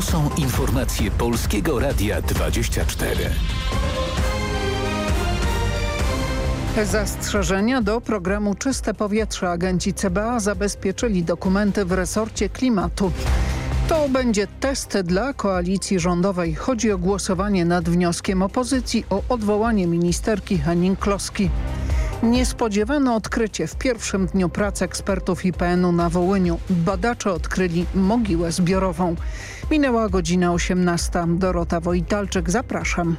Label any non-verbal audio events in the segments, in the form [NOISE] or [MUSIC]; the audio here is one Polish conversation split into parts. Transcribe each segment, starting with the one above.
Są informacje Polskiego Radia 24. Zastrzeżenia do programu Czyste Powietrze agenci CBA zabezpieczyli dokumenty w resorcie klimatu. To będzie test dla koalicji rządowej. Chodzi o głosowanie nad wnioskiem opozycji o odwołanie ministerki Henning-Kloski. Niespodziewane odkrycie w pierwszym dniu pracy ekspertów IPN-u na Wołyniu. Badacze odkryli mogiłę zbiorową. Minęła godzina 18. Dorota Wojtalczyk, zapraszam.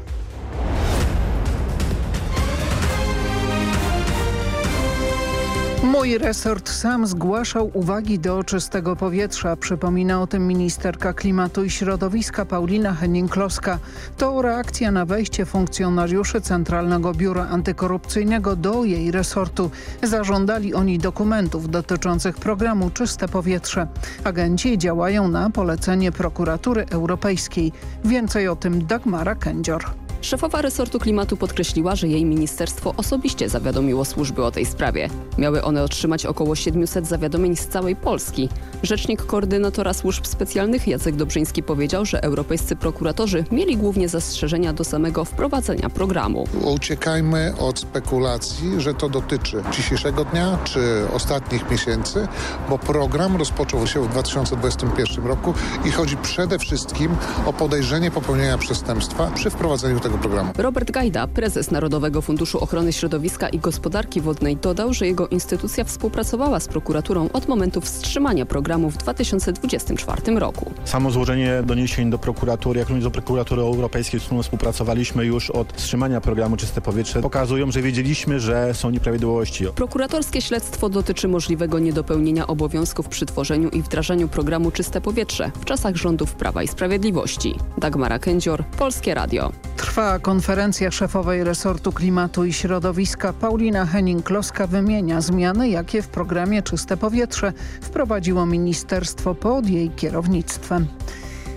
Mój resort sam zgłaszał uwagi do czystego powietrza. Przypomina o tym ministerka klimatu i środowiska Paulina Henning-Kloska. To reakcja na wejście funkcjonariuszy Centralnego Biura Antykorupcyjnego do jej resortu. Zażądali oni dokumentów dotyczących programu Czyste Powietrze. Agenci działają na polecenie prokuratury europejskiej. Więcej o tym Dagmara Kędzior. Szefowa resortu klimatu podkreśliła, że jej ministerstwo osobiście zawiadomiło służby o tej sprawie. Miały one otrzymać około 700 zawiadomień z całej Polski. Rzecznik koordynatora służb specjalnych Jacek Dobrzyński powiedział, że europejscy prokuratorzy mieli głównie zastrzeżenia do samego wprowadzenia programu. Uciekajmy od spekulacji, że to dotyczy dzisiejszego dnia czy ostatnich miesięcy, bo program rozpoczął się w 2021 roku i chodzi przede wszystkim o podejrzenie popełnienia przestępstwa przy wprowadzeniu tego programu. Robert Gajda, prezes Narodowego Funduszu Ochrony Środowiska i Gospodarki Wodnej dodał, że jego instytucja współpracowała z prokuraturą od momentu wstrzymania programu w 2024 roku. Samo złożenie doniesień do prokuratury, jak również do prokuratury europejskiej, z którą współpracowaliśmy już od wstrzymania programu Czyste Powietrze, pokazują, że wiedzieliśmy, że są nieprawidłowości. Prokuratorskie śledztwo dotyczy możliwego niedopełnienia obowiązków przy tworzeniu i wdrażaniu programu Czyste Powietrze w czasach rządów Prawa i Sprawiedliwości. Dagmara Kędzior, Polskie Radio. Trwa konferencja szefowej resortu klimatu i środowiska. Paulina Henning-Kloska wymienia zmiany, jakie w programie Czyste Powietrze wprowadziło ministerstwo pod jej kierownictwem.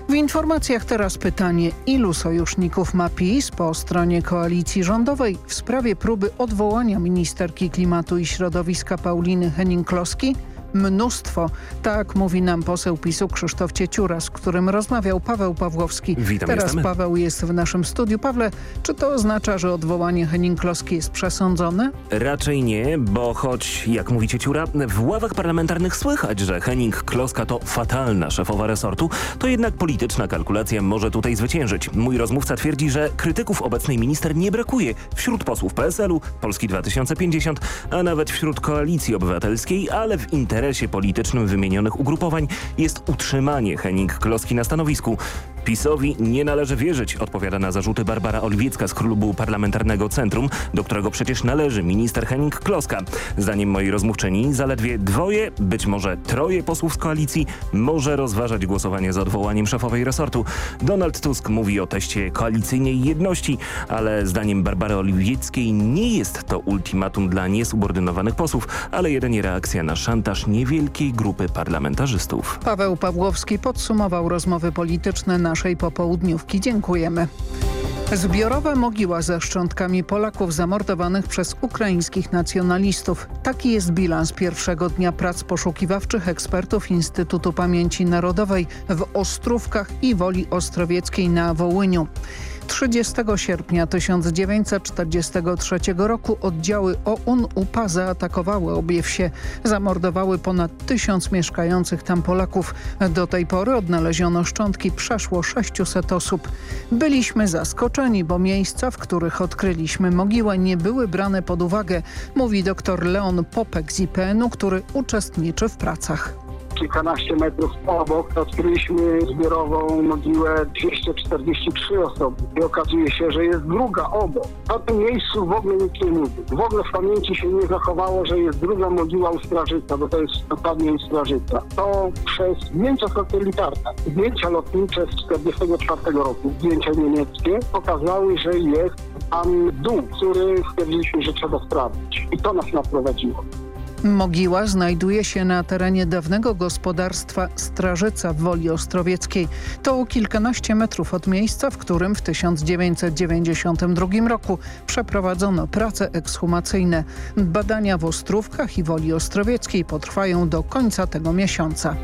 W informacjach teraz pytanie, ilu sojuszników ma PiS po stronie koalicji rządowej w sprawie próby odwołania ministerki klimatu i środowiska Pauliny Henning-Kloski? Mnóstwo. Tak mówi nam poseł PiSu Krzysztof Cieciura, z którym rozmawiał Paweł Pawłowski. Witam, Teraz jestem. Paweł jest w naszym studiu. Pawle, czy to oznacza, że odwołanie Henning-Kloski jest przesądzone? Raczej nie, bo choć, jak mówi Cieciura, w ławach parlamentarnych słychać, że Henning-Kloska to fatalna szefowa resortu, to jednak polityczna kalkulacja może tutaj zwyciężyć. Mój rozmówca twierdzi, że krytyków obecnej minister nie brakuje wśród posłów PSL-u, Polski 2050, a nawet wśród Koalicji Obywatelskiej, ale w interesie politycznym wymienionych ugrupowań jest utrzymanie Henning-Kloski na stanowisku. PiSowi nie należy wierzyć, odpowiada na zarzuty Barbara Oliwiecka z klubu parlamentarnego Centrum, do którego przecież należy minister Henning-Kloska. Zdaniem mojej rozmówczyni zaledwie dwoje, być może troje posłów z koalicji może rozważać głosowanie za odwołaniem szefowej resortu. Donald Tusk mówi o teście koalicyjnej jedności, ale zdaniem Barbary Oliwieckiej nie jest to ultimatum dla niesubordynowanych posłów, ale jedynie reakcja na szantaż niewielkiej grupy parlamentarzystów. Paweł Pawłowski podsumował rozmowy polityczne naszej popołudniówki. Dziękujemy. Zbiorowa mogiła ze szczątkami Polaków zamordowanych przez ukraińskich nacjonalistów. Taki jest bilans pierwszego dnia prac poszukiwawczych ekspertów Instytutu Pamięci Narodowej w Ostrówkach i Woli Ostrowieckiej na Wołyniu. 30 sierpnia 1943 roku oddziały OUN-UPA zaatakowały obie wsie. Zamordowały ponad tysiąc mieszkających tam Polaków. Do tej pory odnaleziono szczątki przeszło 600 osób. Byliśmy zaskoczeni, bo miejsca, w których odkryliśmy mogiłę nie były brane pod uwagę, mówi dr Leon Popek z IPN-u, który uczestniczy w pracach kilkanaście metrów obok odkryliśmy zbiorową mogiłę 243 osoby i okazuje się, że jest druga obok. O tym miejscu w ogóle nikt nie mówi. W ogóle w pamięci się nie zachowało, że jest druga mogiła u Strażyca, bo to jest dokładnie u Strażyca. To przez zdjęcia satelitarne, zdjęcia lotnicze z 1944 roku, zdjęcia niemieckie, pokazały, że jest tam dół, który stwierdziliśmy, że trzeba sprawdzić. I to nas naprowadziło. Mogiła znajduje się na terenie dawnego gospodarstwa Strażyca w Woli Ostrowieckiej. To kilkanaście metrów od miejsca, w którym w 1992 roku przeprowadzono prace ekshumacyjne. Badania w Ostrówkach i Woli Ostrowieckiej potrwają do końca tego miesiąca.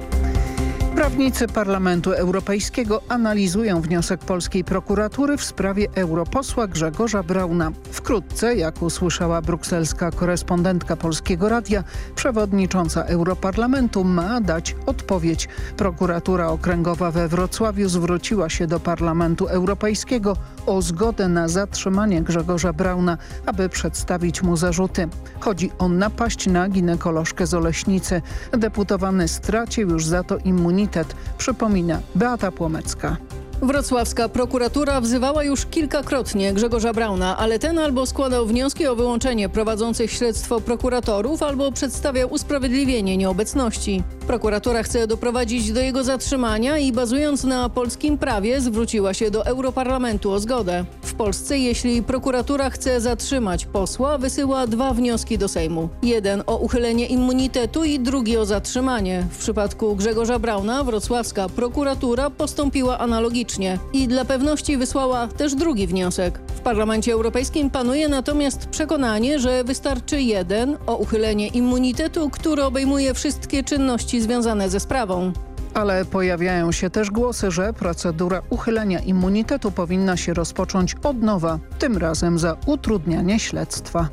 Prawnicy Parlamentu Europejskiego analizują wniosek polskiej prokuratury w sprawie europosła Grzegorza Brauna. Wkrótce, jak usłyszała brukselska korespondentka Polskiego Radia, przewodnicząca Europarlamentu ma dać odpowiedź. Prokuratura Okręgowa we Wrocławiu zwróciła się do Parlamentu Europejskiego o zgodę na zatrzymanie Grzegorza Brauna, aby przedstawić mu zarzuty. Chodzi o napaść na ginekolożkę z Oleśnicy. Deputowany stracił już za to immunitet, przypomina Beata Płomecka. Wrocławska prokuratura wzywała już kilkakrotnie Grzegorza Brauna, ale ten albo składał wnioski o wyłączenie prowadzących śledztwo prokuratorów, albo przedstawiał usprawiedliwienie nieobecności. Prokuratura chce doprowadzić do jego zatrzymania i bazując na polskim prawie zwróciła się do Europarlamentu o zgodę. W Polsce jeśli prokuratura chce zatrzymać posła, wysyła dwa wnioski do Sejmu. Jeden o uchylenie immunitetu i drugi o zatrzymanie. W przypadku Grzegorza Brauna wrocławska prokuratura postąpiła analogicznie i dla pewności wysłała też drugi wniosek. W Parlamencie Europejskim panuje natomiast przekonanie, że wystarczy jeden o uchylenie immunitetu, który obejmuje wszystkie czynności związane ze sprawą. Ale pojawiają się też głosy, że procedura uchylenia immunitetu powinna się rozpocząć od nowa, tym razem za utrudnianie śledztwa.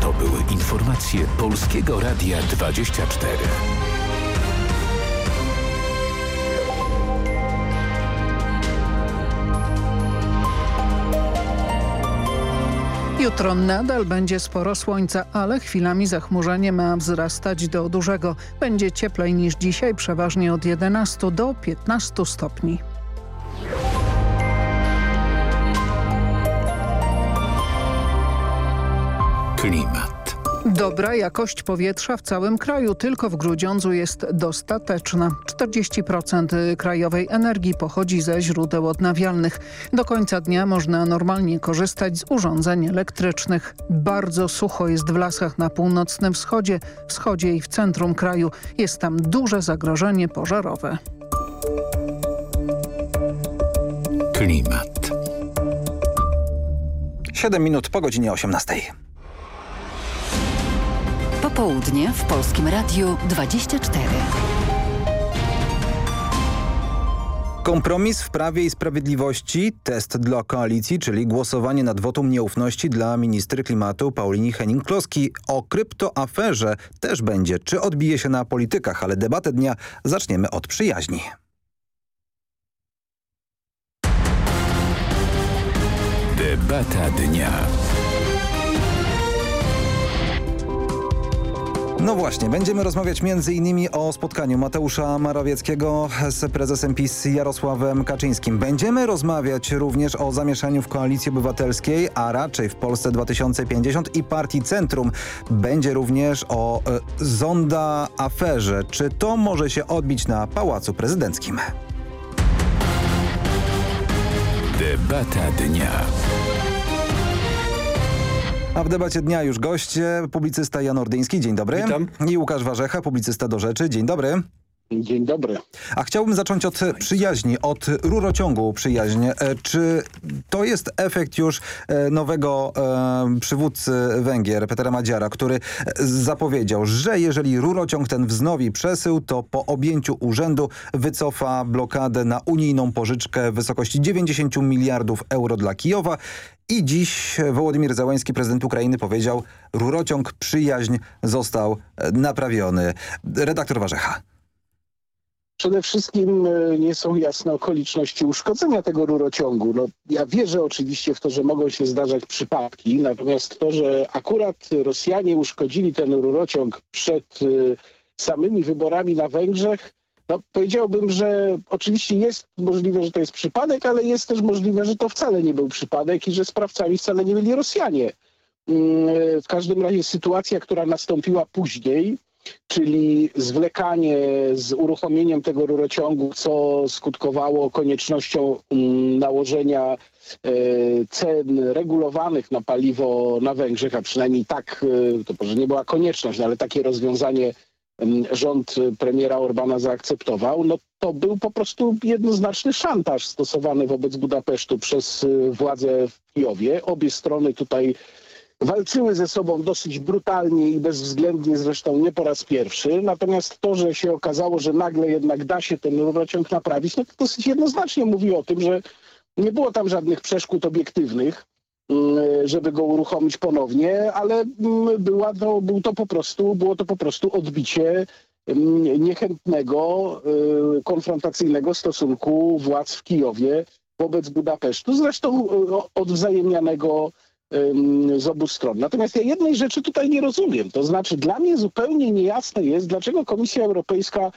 To były informacje Polskiego Radia 24. Jutro nadal będzie sporo słońca, ale chwilami zachmurzenie ma wzrastać do dużego. Będzie cieplej niż dzisiaj, przeważnie od 11 do 15 stopni. Klimat. Dobra jakość powietrza w całym kraju, tylko w Grudziądzu jest dostateczna. 40% krajowej energii pochodzi ze źródeł odnawialnych. Do końca dnia można normalnie korzystać z urządzeń elektrycznych. Bardzo sucho jest w lasach na północnym wschodzie, wschodzie i w centrum kraju. Jest tam duże zagrożenie pożarowe. Klimat. 7 minut po godzinie 18. Popołudnie w Polskim Radiu 24. Kompromis w Prawie i Sprawiedliwości, test dla koalicji, czyli głosowanie nad wotum nieufności dla ministry klimatu Paulini Henning-Kloski. O kryptoaferze też będzie, czy odbije się na politykach, ale debatę dnia zaczniemy od przyjaźni. Debata dnia. No właśnie, będziemy rozmawiać m.in. o spotkaniu Mateusza Morawieckiego z prezesem PiS Jarosławem Kaczyńskim. Będziemy rozmawiać również o zamieszaniu w Koalicji Obywatelskiej, a raczej w Polsce 2050 i Partii Centrum. Będzie również o e, zonda aferze. Czy to może się odbić na Pałacu Prezydenckim? Debata dnia. A w debacie dnia już goście, publicysta Jan Ordyński, dzień dobry. Witam. I Łukasz Warzecha, publicysta do rzeczy, dzień dobry. Dzień dobry. A chciałbym zacząć od przyjaźni, od rurociągu przyjaźń. E, Czy to jest efekt już e, nowego e, przywódcy Węgier, Petera Madziara, który zapowiedział, że jeżeli rurociąg ten wznowi przesył, to po objęciu urzędu wycofa blokadę na unijną pożyczkę w wysokości 90 miliardów euro dla Kijowa. I dziś Wołodymir Załański, prezydent Ukrainy, powiedział, rurociąg przyjaźń został naprawiony. Redaktor Warzecha. Przede wszystkim e, nie są jasne okoliczności uszkodzenia tego rurociągu. No, ja wierzę oczywiście w to, że mogą się zdarzać przypadki, natomiast to, że akurat Rosjanie uszkodzili ten rurociąg przed y, samymi wyborami na Węgrzech, no, powiedziałbym, że oczywiście jest możliwe, że to jest przypadek, ale jest też możliwe, że to wcale nie był przypadek i że sprawcami wcale nie byli Rosjanie. Mm, W każdym razie sytuacja, która nastąpiła później, czyli zwlekanie z uruchomieniem tego rurociągu, co skutkowało koniecznością mm, nałożenia e, cen regulowanych na paliwo na Węgrzech, a przynajmniej tak, e, to może nie była konieczność, no ale takie rozwiązanie em, rząd premiera Orbana zaakceptował, no to był po prostu jednoznaczny szantaż stosowany wobec Budapesztu przez e, władze w Kijowie. Obie strony tutaj walczyły ze sobą dosyć brutalnie i bezwzględnie, zresztą nie po raz pierwszy. Natomiast to, że się okazało, że nagle jednak da się ten rurociąg naprawić, no to dosyć jednoznacznie mówi o tym, że nie było tam żadnych przeszkód obiektywnych, mm, żeby go uruchomić ponownie, ale mm, była to, był to po prostu, było to po prostu odbicie mm, niechętnego, y, konfrontacyjnego stosunku władz w Kijowie wobec Budapesztu, zresztą y, odwzajemnianego z obu stron. Natomiast ja jednej rzeczy tutaj nie rozumiem. To znaczy dla mnie zupełnie niejasne jest, dlaczego Komisja Europejska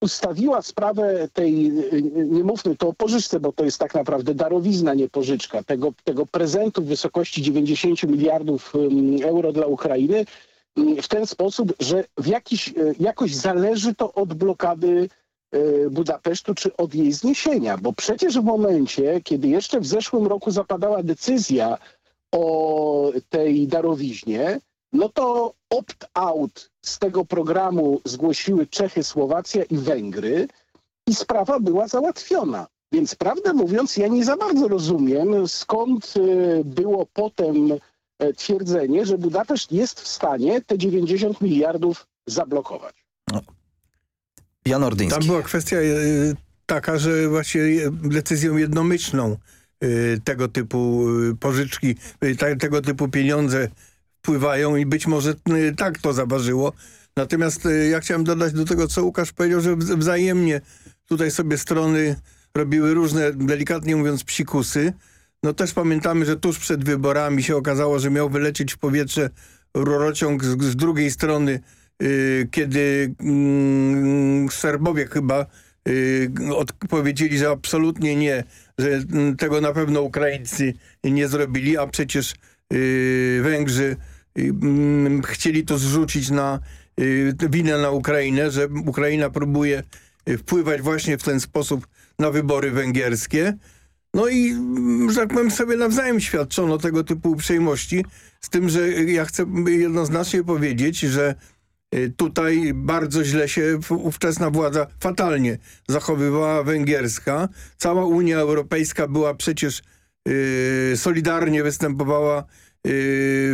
ustawiła sprawę tej, nie mówmy to o pożyczce, bo to jest tak naprawdę darowizna, nie pożyczka, tego, tego prezentu w wysokości 90 miliardów euro dla Ukrainy w ten sposób, że w jakiś, e, jakoś zależy to od blokady Budapesztu czy od jej zniesienia, bo przecież w momencie, kiedy jeszcze w zeszłym roku zapadała decyzja o tej darowiźnie, no to opt-out z tego programu zgłosiły Czechy, Słowacja i Węgry i sprawa była załatwiona. Więc prawdę mówiąc, ja nie za bardzo rozumiem, skąd y, było potem e, twierdzenie, że Budapeszt jest w stanie te 90 miliardów zablokować. Jan Ordyński. Tam była kwestia y, taka, że właśnie decyzją jednomyślną tego typu pożyczki, tego typu pieniądze wpływają i być może y, tak to zaważyło. Natomiast y, ja chciałem dodać do tego, co Łukasz powiedział, że wzajemnie tutaj sobie strony robiły różne, delikatnie mówiąc, psikusy. No też pamiętamy, że tuż przed wyborami się okazało, że miał wylecieć w powietrze rurociąg z, z drugiej strony, yy, kiedy yy, Serbowie chyba odpowiedzieli, że absolutnie nie, że mm, tego na pewno Ukraińcy nie zrobili, a przecież y, Węgrzy Mm, chcieli to zrzucić na y, winę na Ukrainę, że Ukraina próbuje y, wpływać właśnie w ten sposób na wybory węgierskie. No i, mm, że tak powiem, sobie nawzajem świadczono tego typu uprzejmości, z tym, że ja chcę jednoznacznie powiedzieć, że y, tutaj bardzo źle się ówczesna władza fatalnie zachowywała węgierska. Cała Unia Europejska była przecież yy, solidarnie występowała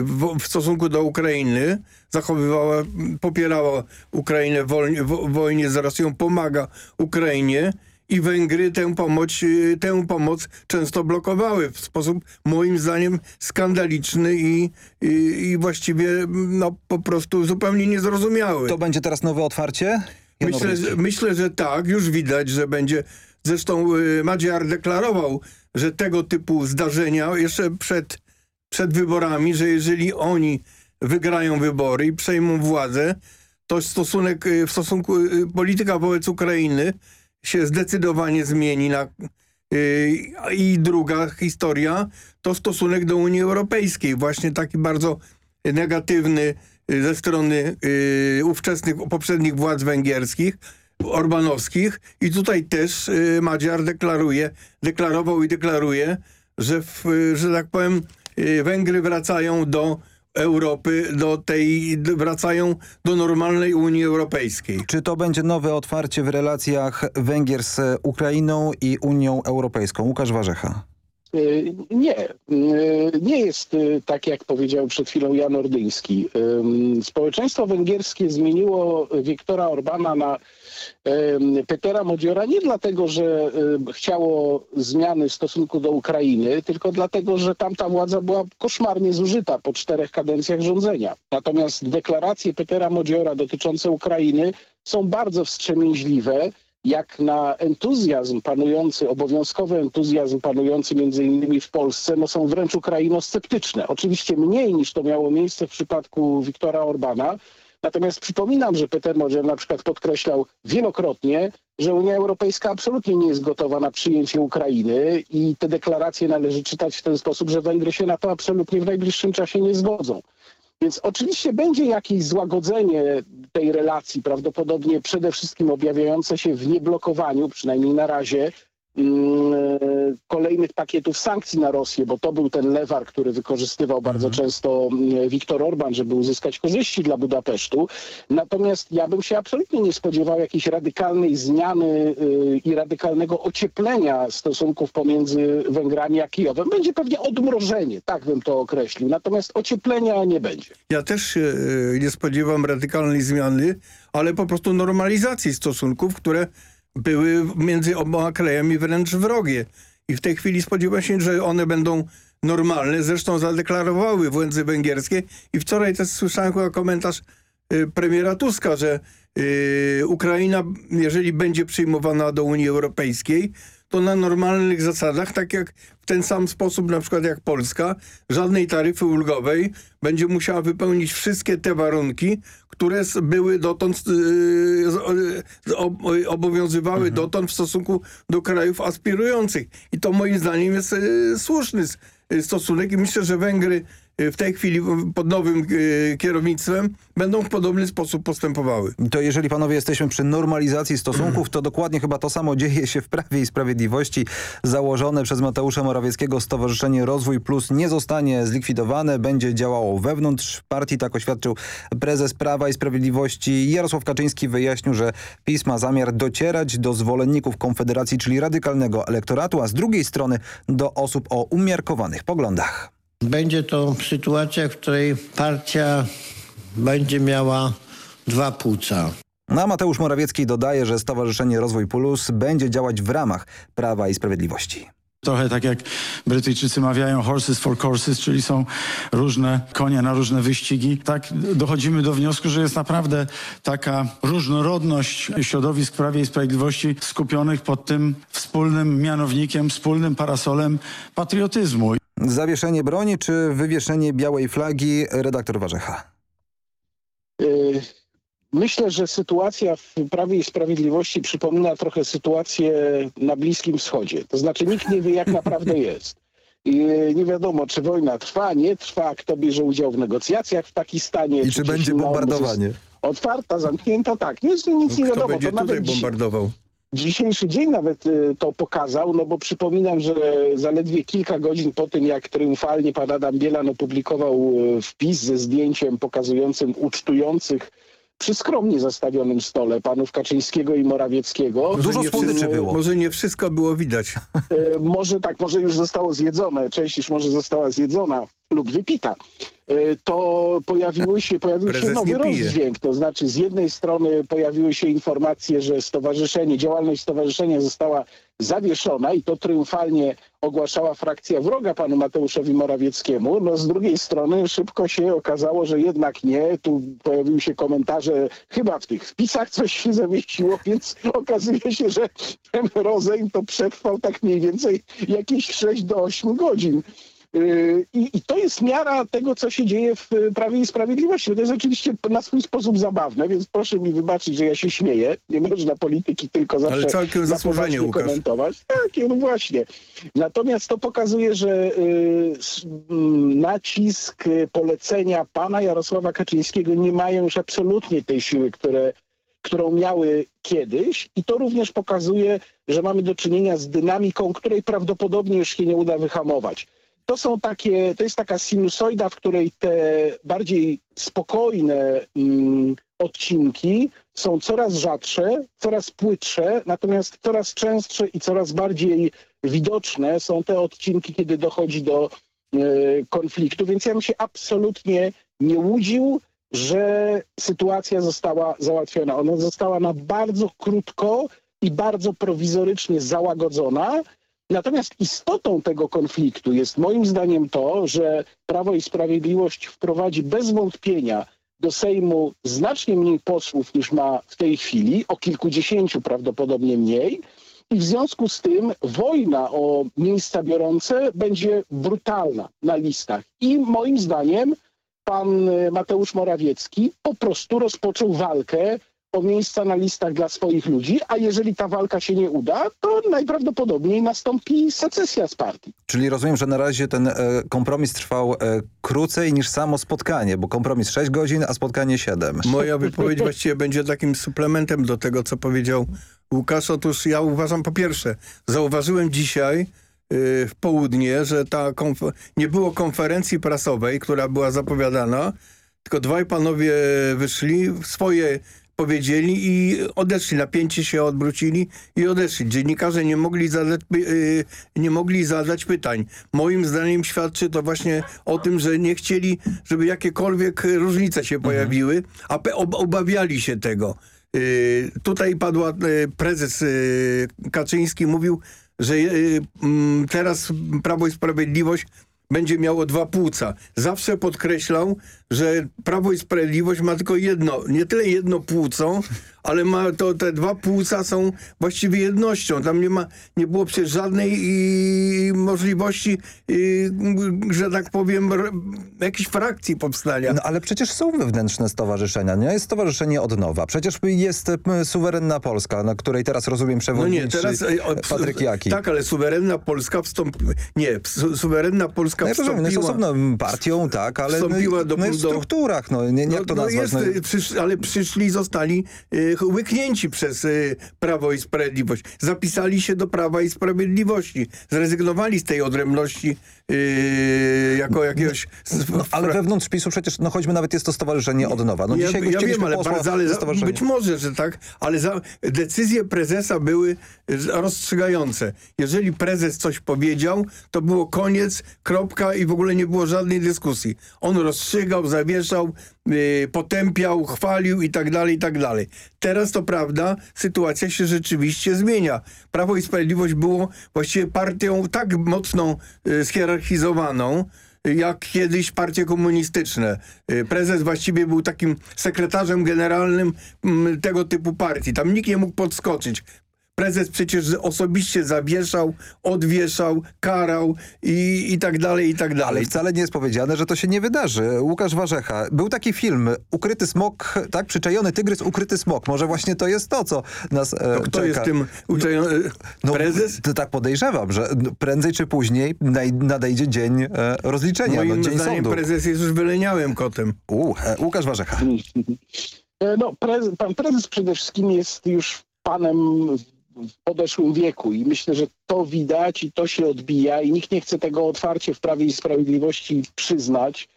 w, w stosunku do Ukrainy, zachowywała, popierała Ukrainę w wojnie z Rosją, pomaga Ukrainie i Węgry tę pomoc, tę pomoc często blokowały w sposób moim zdaniem skandaliczny i, i, i właściwie no, po prostu zupełnie niezrozumiały. To będzie teraz nowe otwarcie? myślę, myślę, że tak. Już widać, że będzie. Zresztą y, Madziar deklarował, że tego typu zdarzenia jeszcze przed przed wyborami, że jeżeli oni wygrają wybory i przejmą władzę, to stosunek, y, w stosunku y, polityka wobec Ukrainy się zdecydowanie zmieni na, y, i druga historia to stosunek do Unii Europejskiej. Właśnie taki bardzo negatywny ze strony ówczesnych, poprzednich władz węgierskich, orbanowskich i tutaj też Madziar deklaruje, deklarował i deklaruje, że, w, że tak powiem Y, Węgry wracają do Europy, do tej, wracają do normalnej Unii Europejskiej. Czy to będzie nowe otwarcie w relacjach Węgier z Ukrainą i Unią Europejską? Łukasz Warzecha. Y, nie, y, nie jest tak, jak powiedział przed chwilą Jan Ordyński. Społeczeństwo węgierskie zmieniło Wiktora Orbana na Petera Modziora nie dlatego, że chciało zmiany w stosunku do Ukrainy, tylko dlatego, że tamta władza była koszmarnie zużyta po czterech kadencjach rządzenia. Natomiast deklaracje Petera Modziora dotyczące Ukrainy są bardzo wstrzemięźliwe, jak na entuzjazm panujący, obowiązkowy entuzjazm panujący między innymi w Polsce, no są wręcz ukrainosceptyczne. Oczywiście mniej niż to miało miejsce w przypadku Wiktora Orbana, Natomiast przypominam, że Peter Modzier na przykład podkreślał wielokrotnie, że Unia Europejska absolutnie nie jest gotowa na przyjęcie Ukrainy i te deklaracje należy czytać w ten sposób, że Węgry się na to absolutnie w najbliższym czasie nie zgodzą. Więc oczywiście będzie jakieś złagodzenie tej relacji, prawdopodobnie przede wszystkim objawiające się w nieblokowaniu, przynajmniej na razie, kolejnych pakietów sankcji na Rosję, bo to był ten lewar, który wykorzystywał bardzo Mhm. często mm, Viktor Orban, żeby uzyskać korzyści dla Budapesztu. Natomiast ja bym się absolutnie nie spodziewał jakiejś radykalnej zmiany y, i radykalnego ocieplenia stosunków pomiędzy Węgrami a Kijowem. Będzie pewnie odmrożenie, tak bym to określił. Natomiast ocieplenia nie będzie. Ja też się e, nie spodziewam radykalnej zmiany, ale po prostu normalizacji stosunków, które były między oboma krajami wręcz wrogie. I w tej chwili spodziewam się, że one będą normalne. Zresztą zadeklarowały władze węgierskie i wczoraj też słyszałem chyba komentarz y, premiera Tuska, że y, Ukraina, jeżeli będzie przyjmowana do Unii Europejskiej, to na normalnych zasadach, tak jak w ten sam sposób na przykład jak Polska, żadnej taryfy ulgowej będzie musiała wypełnić wszystkie te warunki, które były dotąd, yy, yy, ob- obowiązywały dotąd w stosunku do krajów aspirujących. I to moim zdaniem jest yy, słuszny stosunek i myślę, że Węgry w tej chwili pod nowym yy, kierownictwem będą w podobny sposób postępowały. To jeżeli panowie jesteśmy przy normalizacji stosunków, to dokładnie chyba to samo dzieje się w Prawie i Sprawiedliwości. Założone przez Mateusza Morawieckiego Stowarzyszenie Rozwój Plus nie zostanie zlikwidowane, będzie działało wewnątrz partii, tak oświadczył prezes Prawa i Sprawiedliwości. Jarosław Kaczyński wyjaśnił, że PiS ma zamiar docierać do zwolenników Konfederacji, czyli radykalnego elektoratu, a z drugiej strony do osób o umiarkowanych poglądach. Będzie to sytuacja, w której partia będzie miała dwa płuca. No a Mateusz Morawiecki dodaje, że Stowarzyszenie Rozwój Plus będzie działać w ramach Prawa i Sprawiedliwości. Trochę tak jak Brytyjczycy mawiają horses for courses, czyli są różne konie na różne wyścigi. Tak dochodzimy do wniosku, że jest naprawdę taka różnorodność środowisk Prawie i Sprawiedliwości skupionych pod tym wspólnym mianownikiem, wspólnym parasolem patriotyzmu. Zawieszenie broni czy wywieszenie białej flagi? Redaktor Warzecha. Y, Myślę, że sytuacja w Prawie i Sprawiedliwości przypomina trochę sytuację na Bliskim Wschodzie. To znaczy nikt nie wie, jak naprawdę [LAUGHS] jest. I nie wiadomo, czy wojna trwa, nie trwa, kto bierze udział w negocjacjach w Pakistanie. I czy gdzieś będzie bombardowanie? jest Otwarta, zamknięta, tak. Nic, nic nie Kto wiadomo. będzie To tutaj bombardował? Dzisiejszy dzień nawet y, to pokazał, no bo przypominam, że zaledwie kilka godzin po tym, jak triumfalnie pan Adam Bielan opublikował y, wpis ze zdjęciem pokazującym ucztujących przy skromnie zastawionym stole panów Kaczyńskiego i Morawieckiego. Może nie Y, wszystko- Może nie wszystko było widać. E, może tak, może już zostało zjedzone, część już może została zjedzona lub wypita, e, to pojawiły się, pojawił się nowy rozdźwięk. To znaczy z jednej strony pojawiły się informacje, że stowarzyszenie, działalność stowarzyszenia została zawieszona i to triumfalnie ogłaszała frakcja wroga panu Mateuszowi Morawieckiemu. No z drugiej strony szybko się okazało, że jednak nie. Tu pojawiły się komentarze, chyba w tych wpisach coś się zamieściło, [LAUGHS] więc okazuje się, że ten rozejm to przetrwał tak mniej więcej jakieś 6 do 8 godzin. Yy, I, I to jest miara tego, co się dzieje w y, Prawie i Sprawiedliwości. To jest oczywiście na swój sposób zabawne, więc proszę mi wybaczyć, że ja się śmieję. Nie można polityki tylko zawsze Ale całkiem zasłużenie, Łukasz. komentować. Tak, no właśnie. Natomiast to pokazuje, że y, mm, nacisk, y, polecenia pana Jarosława Kaczyńskiego nie mają już absolutnie tej siły, które, którą miały kiedyś i to również pokazuje, że mamy do czynienia z dynamiką, której prawdopodobnie już się nie uda wyhamować. To są takie, to jest taka sinusoida, w której te bardziej spokojne mm, odcinki są coraz rzadsze, coraz płytsze, natomiast coraz częstsze i coraz bardziej widoczne są te odcinki, kiedy dochodzi do e, konfliktu. Więc ja bym się absolutnie nie łudził, że sytuacja została załatwiona. Ona została na bardzo krótko i bardzo prowizorycznie załagodzona. Natomiast istotą tego konfliktu jest moim zdaniem to, że Prawo i Sprawiedliwość wprowadzi bez wątpienia do Sejmu znacznie mniej posłów niż ma w tej chwili, o kilkudziesięciu prawdopodobnie mniej. I w związku z tym wojna o miejsca biorące będzie brutalna na listach. I moim zdaniem pan Mateusz Morawiecki po prostu rozpoczął walkę o miejsca na listach dla swoich ludzi, a jeżeli ta walka się nie uda, to najprawdopodobniej nastąpi secesja z partii. Czyli rozumiem, że na razie ten e, kompromis trwał e, krócej niż samo spotkanie, bo kompromis 6 godzin, a spotkanie 7. Moja wypowiedź właściwie będzie takim suplementem do tego, co powiedział Łukasz. Otóż ja uważam po pierwsze, zauważyłem dzisiaj y, w południe, że ta nie było konferencji prasowej, która była zapowiadana, tylko dwaj panowie wyszli, swoje powiedzieli i odeszli. Napięcie się odwrócili i odeszli. Dziennikarze nie mogli zadać, yy, nie mogli zadać pytań. Moim zdaniem świadczy to właśnie o tym, że nie chcieli, żeby jakiekolwiek różnice się pojawiły, a ob obawiali się tego. Yy, tutaj padła yy, prezes Kaczyński mówił, że mm, teraz Prawo i Sprawiedliwość będzie miało dwa płuca. Zawsze podkreślał, że Prawo i Sprawiedliwość ma tylko jedno, nie tyle jedno płuco, ale ma to, te dwa płuca są właściwie jednością. Tam nie ma, nie było przecież żadnej i, możliwości, i, że tak powiem, jakiejś frakcji powstania. No ale przecież są wewnętrzne stowarzyszenia, nie? Jest Stowarzyszenie od nowa. Przecież jest suwerenna Polska, na której teraz rozumiem przewodniczy no nie, teraz, e, Patryk Jaki. Tak, ale suwerenna Polska wstąpiła, nie, suwerenna Polska no ja wstąpiła. Rozumiem, jest osobną partią, tak, ale wstąpiła do, no jest w strukturach, no, nie, no, jak to no nazwać? Jest, no, przysz, ale przyszli, zostali y, łyknięci przez y, Prawo i Sprawiedliwość. Zapisali się do Prawa i Sprawiedliwości. Zrezygnowali z tej odrębności yy, jako jakiegoś... No, ale wewnątrz PiSu przecież, no choćby nawet jest to stowarzyszenie od nowa. No, ja, dzisiaj ja wiem, ale, bardzo, ale być może, że tak, ale za, decyzje prezesa były rozstrzygające. Jeżeli prezes coś powiedział, to było koniec, kropka i w ogóle nie było żadnej dyskusji. On rozstrzygał, zawieszał, potępiał, chwalił i tak dalej, i tak dalej. Teraz to prawda, sytuacja się rzeczywiście zmienia. Prawo i Sprawiedliwość było właściwie partią tak mocną yy, zhierarchizowaną, jak kiedyś partie komunistyczne. Y, prezes właściwie był takim sekretarzem generalnym mm, tego typu partii. Tam nikt nie mógł podskoczyć. Prezes przecież osobiście zawieszał, odwieszał, karał i, i tak dalej, i tak dalej. Ale wcale nie jest powiedziane, że to się nie wydarzy. Łukasz Warzecha, był taki film, Ukryty smok, tak? Przyczajony tygrys, ukryty smok. Może właśnie to jest to, co nas e, to Kto czeka. jest tym uczajony? No, prezes? To tak podejrzewam, że prędzej czy później nadejdzie dzień e, rozliczenia, Moim no, dzień zdaniem sądu. prezes jest już wyleniałym kotem. U, e, Łukasz Warzecha. No, prez, pan prezes przede wszystkim jest już panem w podeszłym wieku i myślę, że to widać i to się odbija i nikt nie chce tego otwarcie w Prawie i Sprawiedliwości przyznać.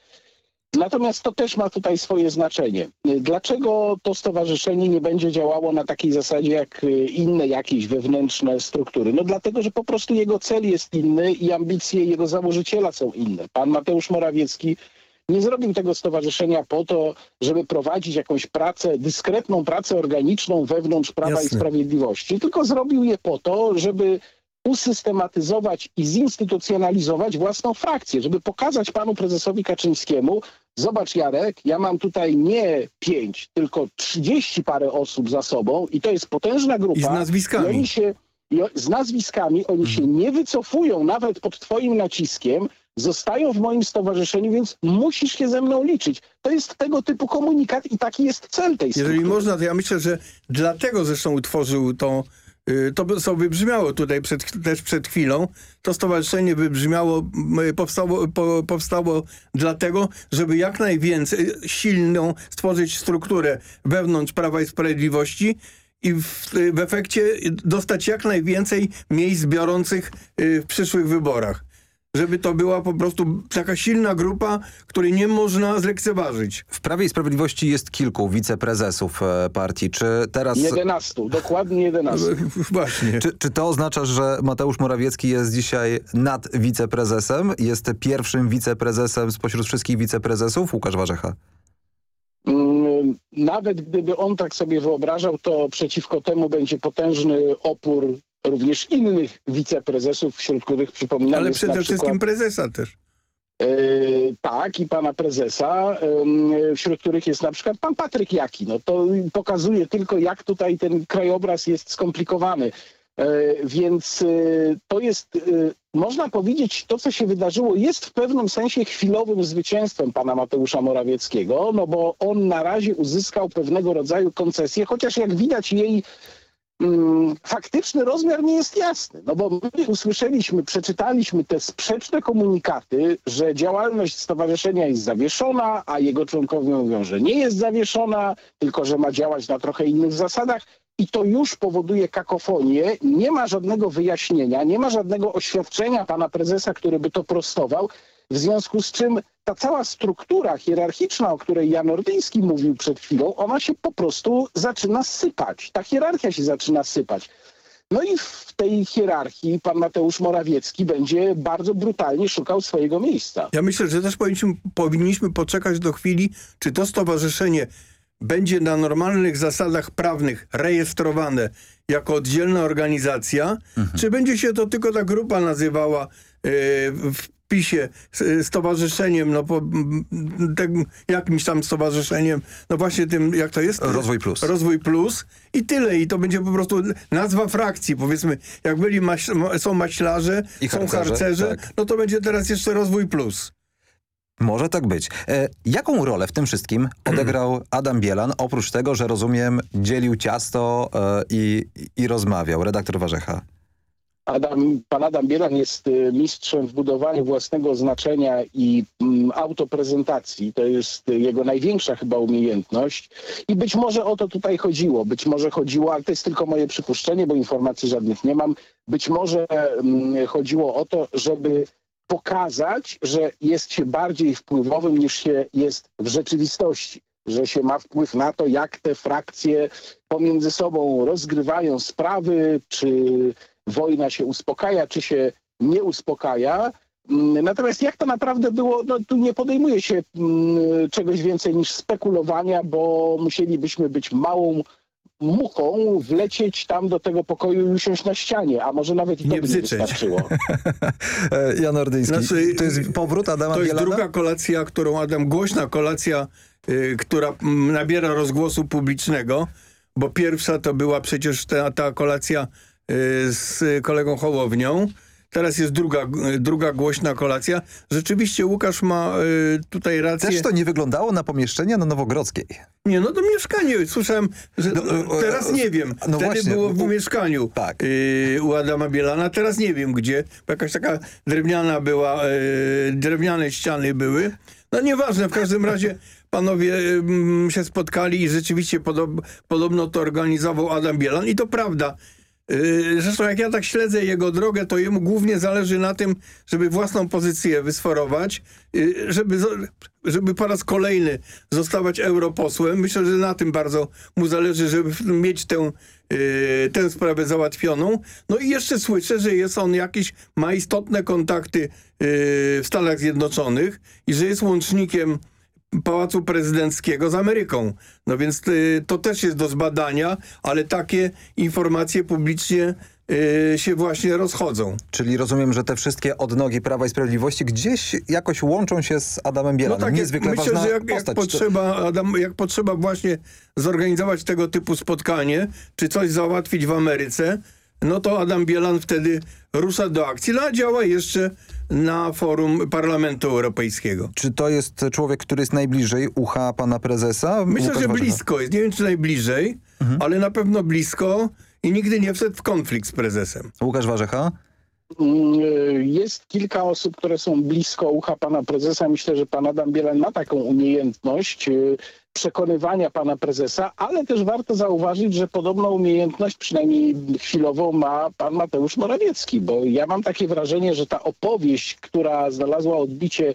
Natomiast to też ma tutaj swoje znaczenie. Dlaczego to stowarzyszenie nie będzie działało na takiej zasadzie jak inne jakieś wewnętrzne struktury? No dlatego, że po prostu jego cel jest inny i ambicje jego założyciela są inne. Pan Mateusz Morawiecki nie zrobił tego stowarzyszenia po to, żeby prowadzić jakąś pracę, dyskretną pracę organiczną wewnątrz Prawa Jasne. i Sprawiedliwości, tylko zrobił je po to, żeby usystematyzować i zinstytucjonalizować własną frakcję, żeby pokazać panu prezesowi Kaczyńskiemu, zobacz Jarek, ja mam tutaj nie pięć, tylko trzydzieści parę osób za sobą i to jest potężna grupa. I z nazwiskami. I oni się, i z nazwiskami, oni hmm. się nie wycofują nawet pod twoim naciskiem, zostają w moim stowarzyszeniu, więc musisz się ze mną liczyć. To jest tego typu komunikat i taki jest cel tej struktury. Jeżeli można, to ja myślę, że dlatego zresztą utworzył to, y, to sobie wybrzmiało tutaj przed, też przed chwilą. To stowarzyszenie wybrzmiało, powstało, po, powstało dlatego, żeby jak najwięcej silną stworzyć strukturę wewnątrz Prawa i Sprawiedliwości, i w, w efekcie dostać jak najwięcej miejsc biorących y, w przyszłych wyborach żeby to była po prostu taka silna grupa, której nie można zlekceważyć. W Prawie i Sprawiedliwości jest kilku wiceprezesów e, partii. Czy teraz... 11, dokładnie 11. [LAUGHS] Właśnie. Czy, czy to oznacza, że Mateusz Morawiecki jest dzisiaj nad wiceprezesem? Jest pierwszym wiceprezesem spośród wszystkich wiceprezesów? Łukasz Warzecha. Mm, nawet gdyby on tak sobie wyobrażał, to przeciwko temu będzie potężny opór również innych wiceprezesów, wśród których przypominam Ale przede wszystkim przykład, prezesa też. Yy, tak, i pana prezesa, yy, wśród których jest na przykład pan Patryk Jaki. No to pokazuje tylko, jak tutaj ten krajobraz jest skomplikowany. Yy, więc to jest można powiedzieć, to co się wydarzyło jest w pewnym sensie chwilowym zwycięstwem pana Mateusza Morawieckiego, no bo on na razie uzyskał pewnego rodzaju koncesję, chociaż jak widać jej faktyczny rozmiar nie jest jasny. No bo my usłyszeliśmy, przeczytaliśmy te sprzeczne komunikaty, że działalność stowarzyszenia jest zawieszona, a jego członkowie mówią, że nie jest zawieszona, tylko że ma działać na trochę innych zasadach. I to już powoduje kakofonię. Nie ma żadnego wyjaśnienia, nie ma żadnego oświadczenia pana prezesa, który by to prostował. W związku z czym ta cała struktura hierarchiczna, o której Jan Ordyński mówił przed chwilą, ona się po prostu zaczyna sypać. Ta hierarchia się zaczyna sypać. No i w tej hierarchii pan Mateusz Morawiecki będzie bardzo brutalnie szukał swojego miejsca. Ja myślę, że też powinniśmy, powinniśmy poczekać do chwili, czy to stowarzyszenie będzie na normalnych zasadach prawnych rejestrowane jako oddzielna organizacja, mhm. czy będzie się to tylko ta grupa nazywała yy, w PiSie stowarzyszeniem, no po, tym, jakimś tam stowarzyszeniem, no właśnie tym, jak to jest? Rozwój Plus. Rozwój Plus i tyle. I to będzie po prostu nazwa frakcji. Powiedzmy, jak byli maś, są maślarze, I są harcerze, harcerze tak. no to będzie teraz jeszcze Rozwój Plus. Może tak być. E, jaką rolę w tym wszystkim [CLEARS THROAT] odegrał Adam Bielan, oprócz tego, że rozumiem, dzielił ciasto e, i, i rozmawiał? Redaktor Warzecha. Adam, pan Adam Bielan jest y, mistrzem w budowaniu własnego znaczenia i mm, autoprezentacji. To jest jego największa chyba umiejętność. I być może o to tutaj chodziło. Być może chodziło, ale to jest tylko moje przypuszczenie, bo informacji żadnych nie mam. Być może mm, chodziło o to, żeby pokazać, że jest się bardziej wpływowym niż się jest w rzeczywistości. Że się ma wpływ na to, jak te frakcje pomiędzy sobą rozgrywają sprawy, czy wojna się uspokaja, czy się nie uspokaja. Mm, natomiast jak to naprawdę było, no tu nie podejmuje się mm, czegoś więcej niż spekulowania, bo musielibyśmy być małą muchą wlecieć tam do tego pokoju i usiąść na ścianie, a może nawet i to nie by nie wystarczyło. [LAUGHS] Jan Ordyński, znaczy, to jest powrót Adama To jest Bielana? druga kolacja, którą Adam, głośna kolacja, y, która mm, nabiera rozgłosu publicznego, bo pierwsza to była przecież ta, ta kolacja z kolegą Hołownią. Teraz jest druga, druga głośna kolacja. Rzeczywiście Łukasz ma y, tutaj rację. Też to nie wyglądało na pomieszczenie na Nowogrodzkiej. Nie, no to mieszkanie. Słyszałem, że no, teraz nie wiem. No Wtedy właśnie, było w mieszkaniu tak. y, u Adama Bielana. Teraz nie wiem gdzie. Bo jakaś taka drewniana była, y, drewniane ściany były. No nieważne, w każdym razie panowie y, się spotkali i rzeczywiście podob, podobno to organizował Adam Bielan. I to prawda. Yy, zresztą jak ja tak śledzę jego drogę, to jemu głównie zależy na tym, żeby własną pozycję wysforować, yy, żeby, żeby po raz kolejny zostawać europosłem. Myślę, że na tym bardzo mu zależy, żeby mieć tę, yy, tę sprawę załatwioną. No i jeszcze słyszę, że jest on jakiś, ma istotne kontakty w Stanach Zjednoczonych i że jest łącznikiem Pałacu Prezydenckiego z Ameryką. No więc y, to też jest do zbadania, ale takie informacje publicznie y, się właśnie rozchodzą. Czyli rozumiem, że te wszystkie odnogi Prawa i Sprawiedliwości gdzieś jakoś łączą się z Adamem Bielanem. No tak, Niezwykle myślę, że jak, jak potrzeba, Adam, jak potrzeba właśnie zorganizować tego typu spotkanie, czy coś załatwić w Ameryce, no to Adam Bielan wtedy rusza do akcji, no a działa jeszcze na forum Parlamentu Europejskiego. Czy to jest człowiek, który jest najbliżej ucha pana prezesa? Myślę, Łukasz że blisko jest. Nie wiem, czy najbliżej, mhm. ale na pewno blisko i nigdy nie wszedł w konflikt z prezesem. Łukasz Warzecha? Mm, jest kilka osób, które są blisko ucha pana prezesa. Myślę, że pan Adam Bielan ma taką umiejętność y, przekonywania pana prezesa, ale też warto zauważyć, że podobną umiejętność, przynajmniej chwilową, ma pan Mateusz Morawiecki, bo ja mam takie wrażenie, że ta opowieść, która znalazła odbicie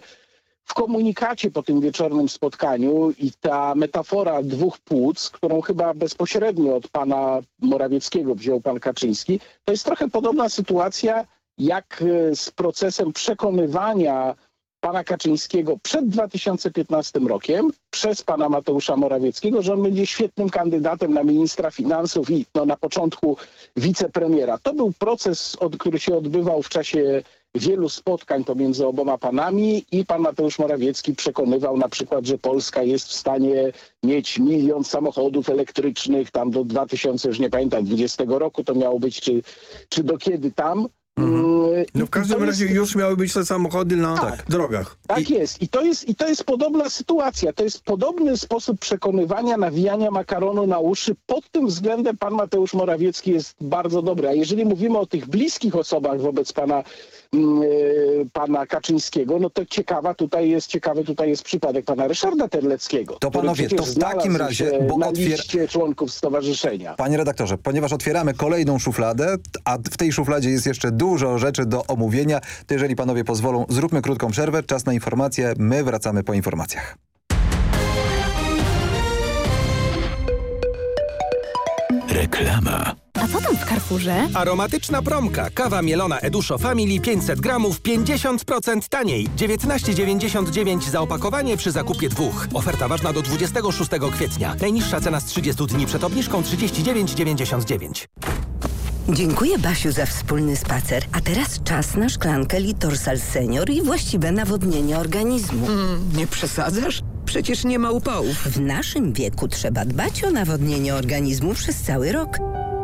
w komunikacie po tym wieczornym spotkaniu i ta metafora dwóch płuc, którą chyba bezpośrednio od pana Morawieckiego wziął pan Kaczyński, to jest trochę podobna sytuacja jak e, z procesem przekonywania pana Kaczyńskiego przed 2015 rokiem przez pana Mateusza Morawieckiego, że on będzie świetnym kandydatem na ministra finansów i no, na początku wicepremiera. To był proces, od, który się odbywał w czasie wielu spotkań pomiędzy oboma panami i pan Mateusz Morawiecki przekonywał na przykład, że Polska jest w stanie mieć milion samochodów elektrycznych tam do 2000, już nie pamiętam, 20 roku to miało być, czy, czy do kiedy tam. Mhm. No w każdym razie jest... już miały być te samochody na tak. drogach. Tak I... jest. I to jest. I to jest podobna sytuacja. To jest podobny sposób przekonywania, nawijania makaronu na uszy. Pod tym względem pan Mateusz Morawiecki jest bardzo dobry. A jeżeli mówimy o tych bliskich osobach wobec pana pana Kaczyńskiego, no to ciekawa tutaj jest, ciekawy tutaj jest przypadek pana Ryszarda Terleckiego. To panowie, to w takim razie, bo na otwier... liście członków stowarzyszenia. Panie redaktorze, ponieważ otwieramy kolejną szufladę, a w tej szufladzie jest jeszcze dużo rzeczy do omówienia, to jeżeli panowie pozwolą, zróbmy krótką przerwę, czas na informacje, my wracamy po informacjach. Reklama. A co tam w Carrefourze? Aromatyczna promka. Kawa mielona Eduszo Family 500 gramów 50% taniej. 19,99 za opakowanie przy zakupie dwóch. Oferta ważna do 26 kwietnia. Najniższa cena z 30 dni przed obniżką 39,99. Dziękuję Basiu za wspólny spacer. A teraz czas na szklankę Litorsal Senior i właściwe nawodnienie organizmu. Mm, nie przesadzasz? Przecież nie ma upałów. W naszym wieku trzeba dbać o nawodnienie organizmu przez cały rok.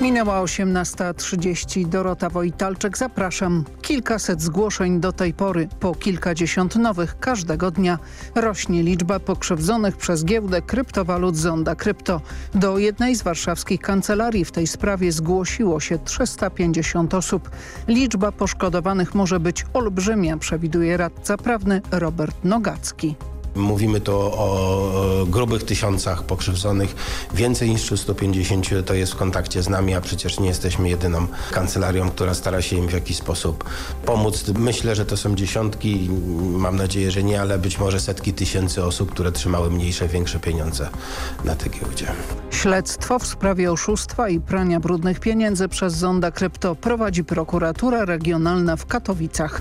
Minęła 18.30. Dorota Wojtalczyk. Zapraszam. Kilkaset zgłoszeń do tej pory. Po kilkadziesiąt nowych każdego dnia. Rośnie liczba pokrzywdzonych przez giełdę kryptowalut Zonda Krypto. Do jednej z warszawskich kancelarii w tej sprawie zgłosiło się 350 osób. Liczba poszkodowanych może być olbrzymia, przewiduje radca prawny Robert Nogacki. Mówimy tu o grubych tysiącach pokrzywdzonych. Więcej niż 350 to jest w kontakcie z nami, a przecież nie jesteśmy jedyną kancelarią, która stara się im w jakiś sposób pomóc. Myślę, że to są dziesiątki, mam nadzieję, że nie, ale być może setki tysięcy osób, które trzymały mniejsze, większe pieniądze na tej giełdzie. Śledztwo w sprawie oszustwa i prania brudnych pieniędzy przez Zonda Krypto prowadzi prokuratura regionalna w Katowicach.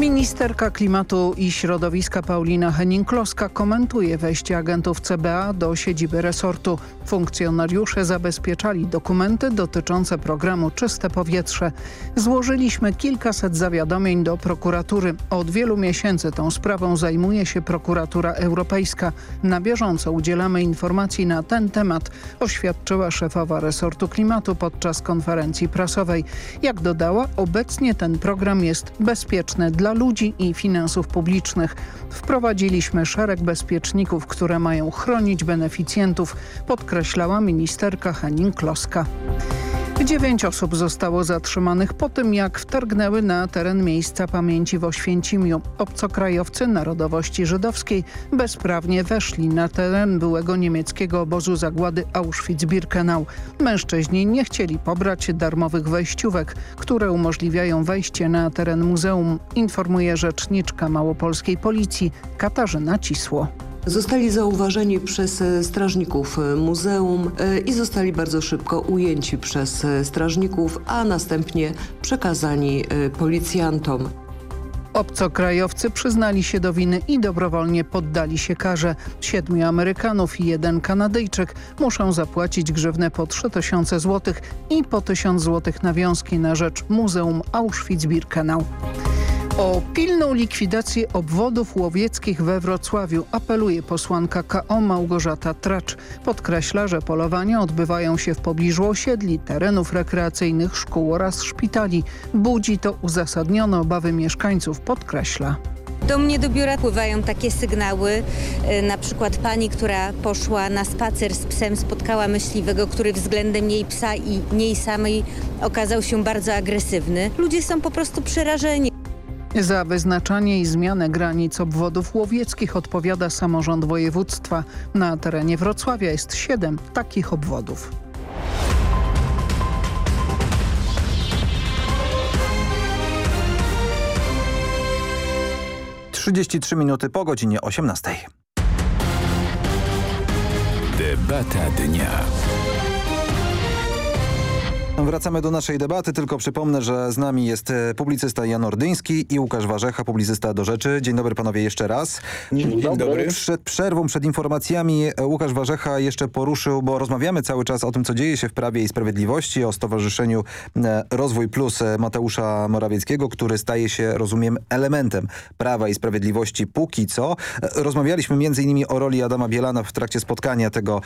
Ministerka Klimatu i Środowiska Paulina Henning-Kloska komentuje wejście agentów CBA do siedziby resortu. Funkcjonariusze zabezpieczali dokumenty dotyczące programu Czyste Powietrze. Złożyliśmy kilkaset zawiadomień do prokuratury. Od wielu miesięcy tą sprawą zajmuje się prokuratura europejska. Na bieżąco udzielamy informacji na ten temat, oświadczyła szefowa resortu klimatu podczas konferencji prasowej. Jak dodała, obecnie ten program jest bezpieczny dla dla ludzi i finansów publicznych. Wprowadziliśmy szereg bezpieczników, które mają chronić beneficjentów, podkreślała ministerka Henning-Kloska. Dziewięć osób zostało zatrzymanych po tym, jak wtargnęły na teren miejsca pamięci w Oświęcimiu. Obcokrajowcy narodowości żydowskiej bezprawnie weszli na teren byłego niemieckiego obozu zagłady Auschwitz-Birkenau. Mężczyźni nie chcieli pobrać darmowych wejściówek, które umożliwiają wejście na teren muzeum, informuje rzeczniczka małopolskiej policji Katarzyna Cisło. Zostali zauważeni przez e, strażników e, muzeum e, i zostali bardzo szybko ujęci przez strażników, a następnie przekazani policjantom. Obcokrajowcy przyznali się do winy i dobrowolnie poddali się karze. Siedmiu Amerykanów i jeden Kanadyjczyk muszą zapłacić grzywnę po 3000 zł i po 1000 zł nawiązki na rzecz Muzeum Auschwitz-Birkenau. O pilną likwidację obwodów łowieckich we Wrocławiu apeluje posłanka KO Małgorzata Tracz. Podkreśla, że polowania odbywają się w pobliżu osiedli, terenów rekreacyjnych, szkół oraz szpitali. Budzi to uzasadnione obawy mieszkańców, podkreśla. Do mnie do biura pływają takie sygnały, e, na przykład pani, która poszła na spacer z psem, spotkała myśliwego, który względem jej psa i niej samej okazał się bardzo agresywny. Ludzie są po prostu przerażeni. Za wyznaczanie i zmianę granic obwodów łowieckich odpowiada samorząd województwa. Na terenie Wrocławia jest siedem takich obwodów. Trzydzieści trzy minuty po godzinie 18. Debata dnia. Wracamy do naszej debaty, tylko przypomnę, że z nami jest e, publicysta Jan Ordyński i Łukasz Warzecha, publicysta do rzeczy. Dzień dobry panowie jeszcze raz. Dzień dobry. Przed przerwą, przed informacjami e, Łukasz Warzecha jeszcze poruszył, bo rozmawiamy cały czas o tym, co dzieje się w Prawie i Sprawiedliwości, o Stowarzyszeniu e, Rozwój Plus Mateusza Morawieckiego, który staje się, rozumiem, elementem Prawa i Sprawiedliwości póki co. Rozmawialiśmy między innymi o roli Adama Bielana w trakcie spotkania tego,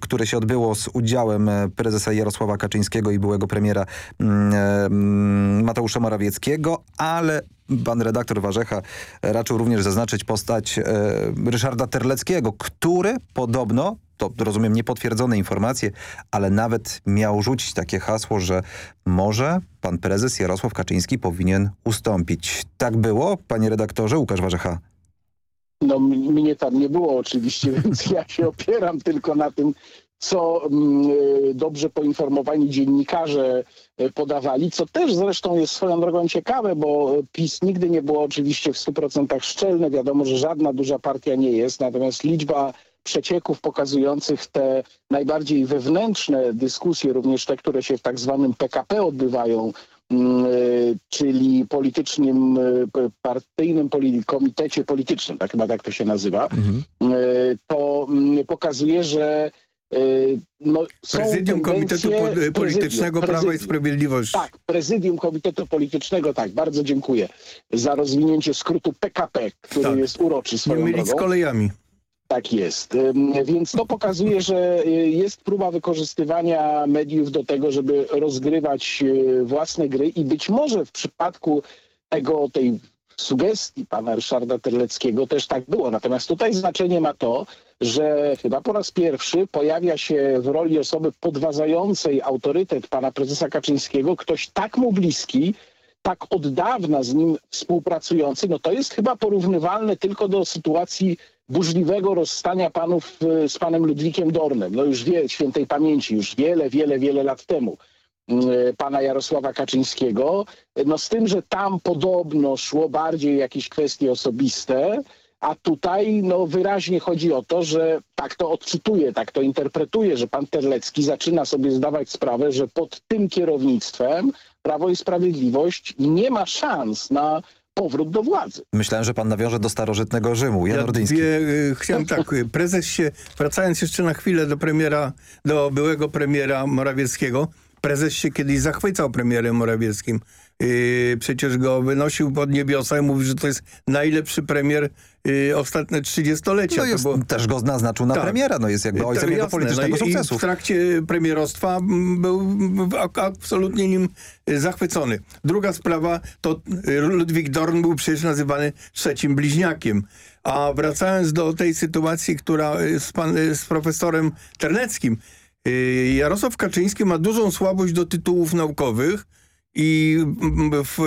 które się odbyło z udziałem prezesa Jarosława Kaczyńskiego i byłego premiera mm, Mateusza Morawieckiego, ale pan redaktor Warzecha raczył również zaznaczyć postać e, Ryszarda Terleckiego, który podobno to rozumiem niepotwierdzone informacje, ale nawet miał rzucić takie hasło, że może pan prezes Jarosław Kaczyński powinien ustąpić. Tak było, panie redaktorze Łukasz Warzecha? No mnie tam nie było oczywiście, [LAUGHS] więc ja się opieram tylko na tym, co mm, y, dobrze poinformowani dziennikarze y, podawali, co też zresztą jest swoją drogą ciekawe, bo PiS nigdy nie było oczywiście w 100% szczelne. Wiadomo, że żadna duża partia nie jest, natomiast liczba przecieków pokazujących te najbardziej wewnętrzne dyskusje, również te, które się w tak zwanym PKP odbywają, mm, y, czyli politycznym, partyjnym komitecie politycznym, tak chyba tak to się nazywa, mhm. to mm, pokazuje, że no, prezydium Komitetu Politycznego prezydium, Prawa i Sprawiedliwości. Tak, Prezydium Komitetu Politycznego, tak, bardzo dziękuję za rozwinięcie skrótu PKP, który tak. jest uroczy swoją Nie mylić z kolejami. Tak jest. Więc to pokazuje, że y, jest próba wykorzystywania mediów do tego, żeby rozgrywać własne gry i być może w przypadku tego, tej sugestii pana Ryszarda Terleckiego też tak było. Natomiast tutaj znaczenie ma to, że chyba po raz pierwszy pojawia się w roli osoby podważającej autorytet pana prezesa Kaczyńskiego ktoś tak mu bliski, tak od dawna z nim współpracujący, no to jest chyba porównywalne tylko do sytuacji burzliwego rozstania panów e, z panem Ludwikiem Dornem. No już wie, świętej pamięci, już wiele, wiele, wiele lat temu pana Jarosława Kaczyńskiego. No z tym, że tam podobno szło bardziej jakieś kwestie osobiste, a tutaj no, wyraźnie chodzi o to, że tak to odczytuje, tak to interpretuje, że pan Terlecki zaczyna sobie zdawać sprawę, że pod tym kierownictwem Prawo i Sprawiedliwość nie ma szans na powrót do władzy. Myślałem, że pan nawiąże do starożytnego Rzymu. Jan ja Ordyński. Dwie, chciałem tak, prezes się, wracając jeszcze na chwilę do premiera, do byłego premiera Morawieckiego, prezes się kiedyś zachwycał premierem Morawieckim. Yy, przecież go wynosił pod niebiosa i mówił, że to jest najlepszy premier yy, ostatnie trzydziestolecia. No jest, bo... też go naznacza na tak. premiera, no jest jakby ojcem jego politycznego no sukcesu. w trakcie premierostwa był absolutnie nim zachwycony. Druga sprawa to Ludwik Dorn był przecież nazywany trzecim bliźniakiem. A wracając do tej sytuacji, która z, pan, z profesorem Terneckim, yy, Jarosław Kaczyński ma dużą słabość do tytułów naukowych, i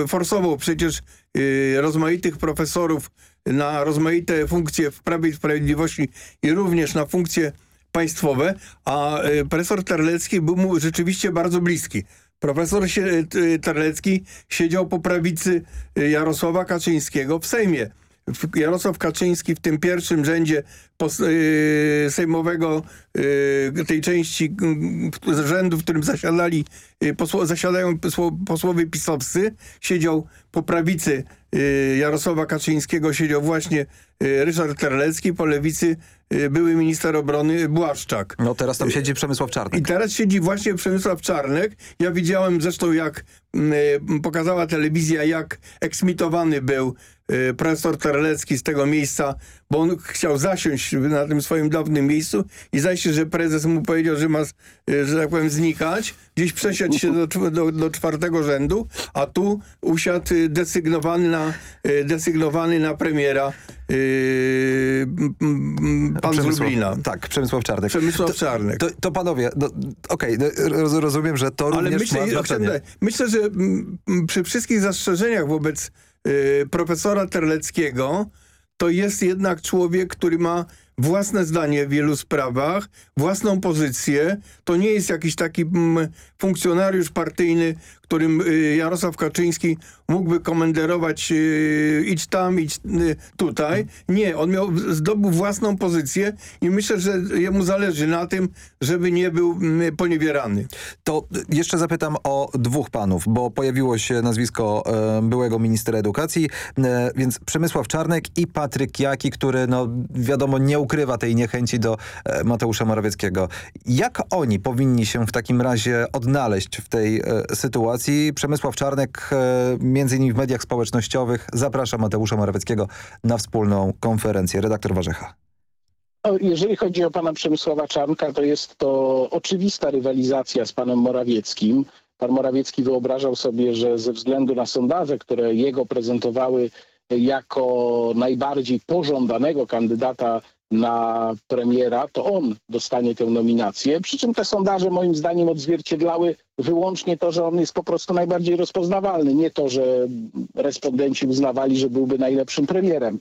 forsował przecież y, rozmaitych profesorów na rozmaite funkcje w Prawie i Sprawiedliwości i również na funkcje państwowe, a y, profesor Terlecki był mu rzeczywiście bardzo bliski. Profesor y, Terlecki siedział po prawicy Jarosława Kaczyńskiego w Sejmie. Jarosław Kaczyński w tym pierwszym rzędzie yy, sejmowego yy, tej części yy, rzędu, w którym zasiadali, posło, zasiadają posło, posłowie pisowscy, siedział po prawicy Jarosława Kaczyńskiego, siedział właśnie Ryszard Terlecki, po lewicy były minister obrony Błaszczak. No teraz tam siedzi Przemysław Czarnek. I teraz siedzi właśnie Przemysław Czarnek. Ja widziałem zresztą jak pokazała telewizja, jak eksmitowany był Y, profesor Terlecki z tego miejsca, bo on chciał zasiąść na tym swoim dawnym miejscu i zdaje się, że prezes mu powiedział, że ma, y, że tak powiem, znikać, gdzieś przesiać się do, do, do czwartego rzędu, a tu usiadł desygnowany na, y, desygnowany na premiera Yy, pan Przemysław, z Lublina. Tak, Przemysław Czarnek. Przemysław Czarnek. To, to, to panowie, no, okej, okay, no, rozumiem, że to Ale również myślę, ma znaczenie. Myślę, że przy wszystkich zastrzeżeniach wobec Y, profesora Terleckiego, to jest jednak człowiek, który ma własne zdanie w wielu sprawach, własną pozycję. To nie jest jakiś taki mm, funkcjonariusz partyjny, którym y, Jarosław Kaczyński mógłby komenderować y, idź tam, idź y, tutaj. Nie, on miał, zdobył własną pozycję i myślę, że jemu zależy na tym, żeby nie był mm, poniewierany. To jeszcze zapytam o dwóch panów, bo pojawiło się nazwisko e, byłego ministra edukacji, e, więc Przemysław Czarnek i Patryk Jaki, który no wiadomo nie ukrywa tej niechęci do e, Mateusza Morawieckiego. Jak oni powinni się w takim razie odnaleźć w tej e, sytuacji? Przemysław Czarnek e, między innymi w mediach społecznościowych zaprasza Mateusza Morawieckiego na wspólną konferencję. Redaktor Warzecha. No, jeżeli chodzi o pana Przemysława Czarnka, to jest to oczywista rywalizacja z panem Morawieckim. Pan Morawiecki wyobrażał sobie, że ze względu na sondaże, które jego prezentowały jako najbardziej pożądanego kandydata na premiera, to on dostanie tę nominację. Przy czym te sondaże moim zdaniem odzwierciedlały wyłącznie to, że on jest po prostu najbardziej rozpoznawalny, nie to, że respondenci uznawali, że byłby najlepszym premierem.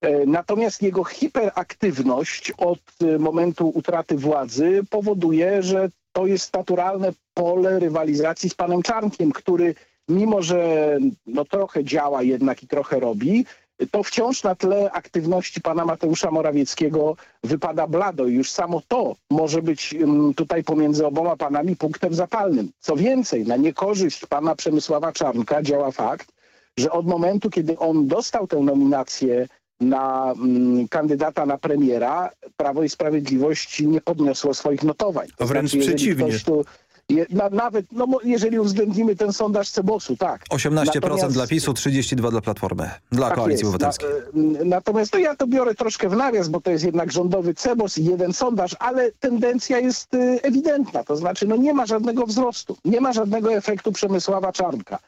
E, natomiast jego hiperaktywność od e, momentu utraty władzy powoduje, że to jest naturalne pole rywalizacji z panem Czarnkiem, który mimo, że no, trochę działa jednak i trochę robi, to wciąż na tle aktywności pana Mateusza Morawieckiego wypada blado i już samo to może być mm, tutaj pomiędzy oboma panami punktem zapalnym. Co więcej, na niekorzyść pana Przemysława Czarnka działa fakt, że od momentu, kiedy on dostał tę nominację na mm, kandydata na premiera, Prawo i Sprawiedliwość nie podniosło swoich notowań. A wręcz znaczy, przeciwnie. Tu, je, na, nawet, no, jeżeli uwzględnimy ten sondaż Cebosu, tak. 18% natomiast, dla PiSu, 32% dla Platformy, dla tak Koalicji jest, Obywatelskiej. Na, natomiast to ja to biorę troszkę w nawias, bo to jest jednak rządowy Cebos i jeden sondaż, ale tendencja jest y, ewidentna, to znaczy no nie ma żadnego wzrostu, nie ma żadnego efektu Przemysława Czarnka.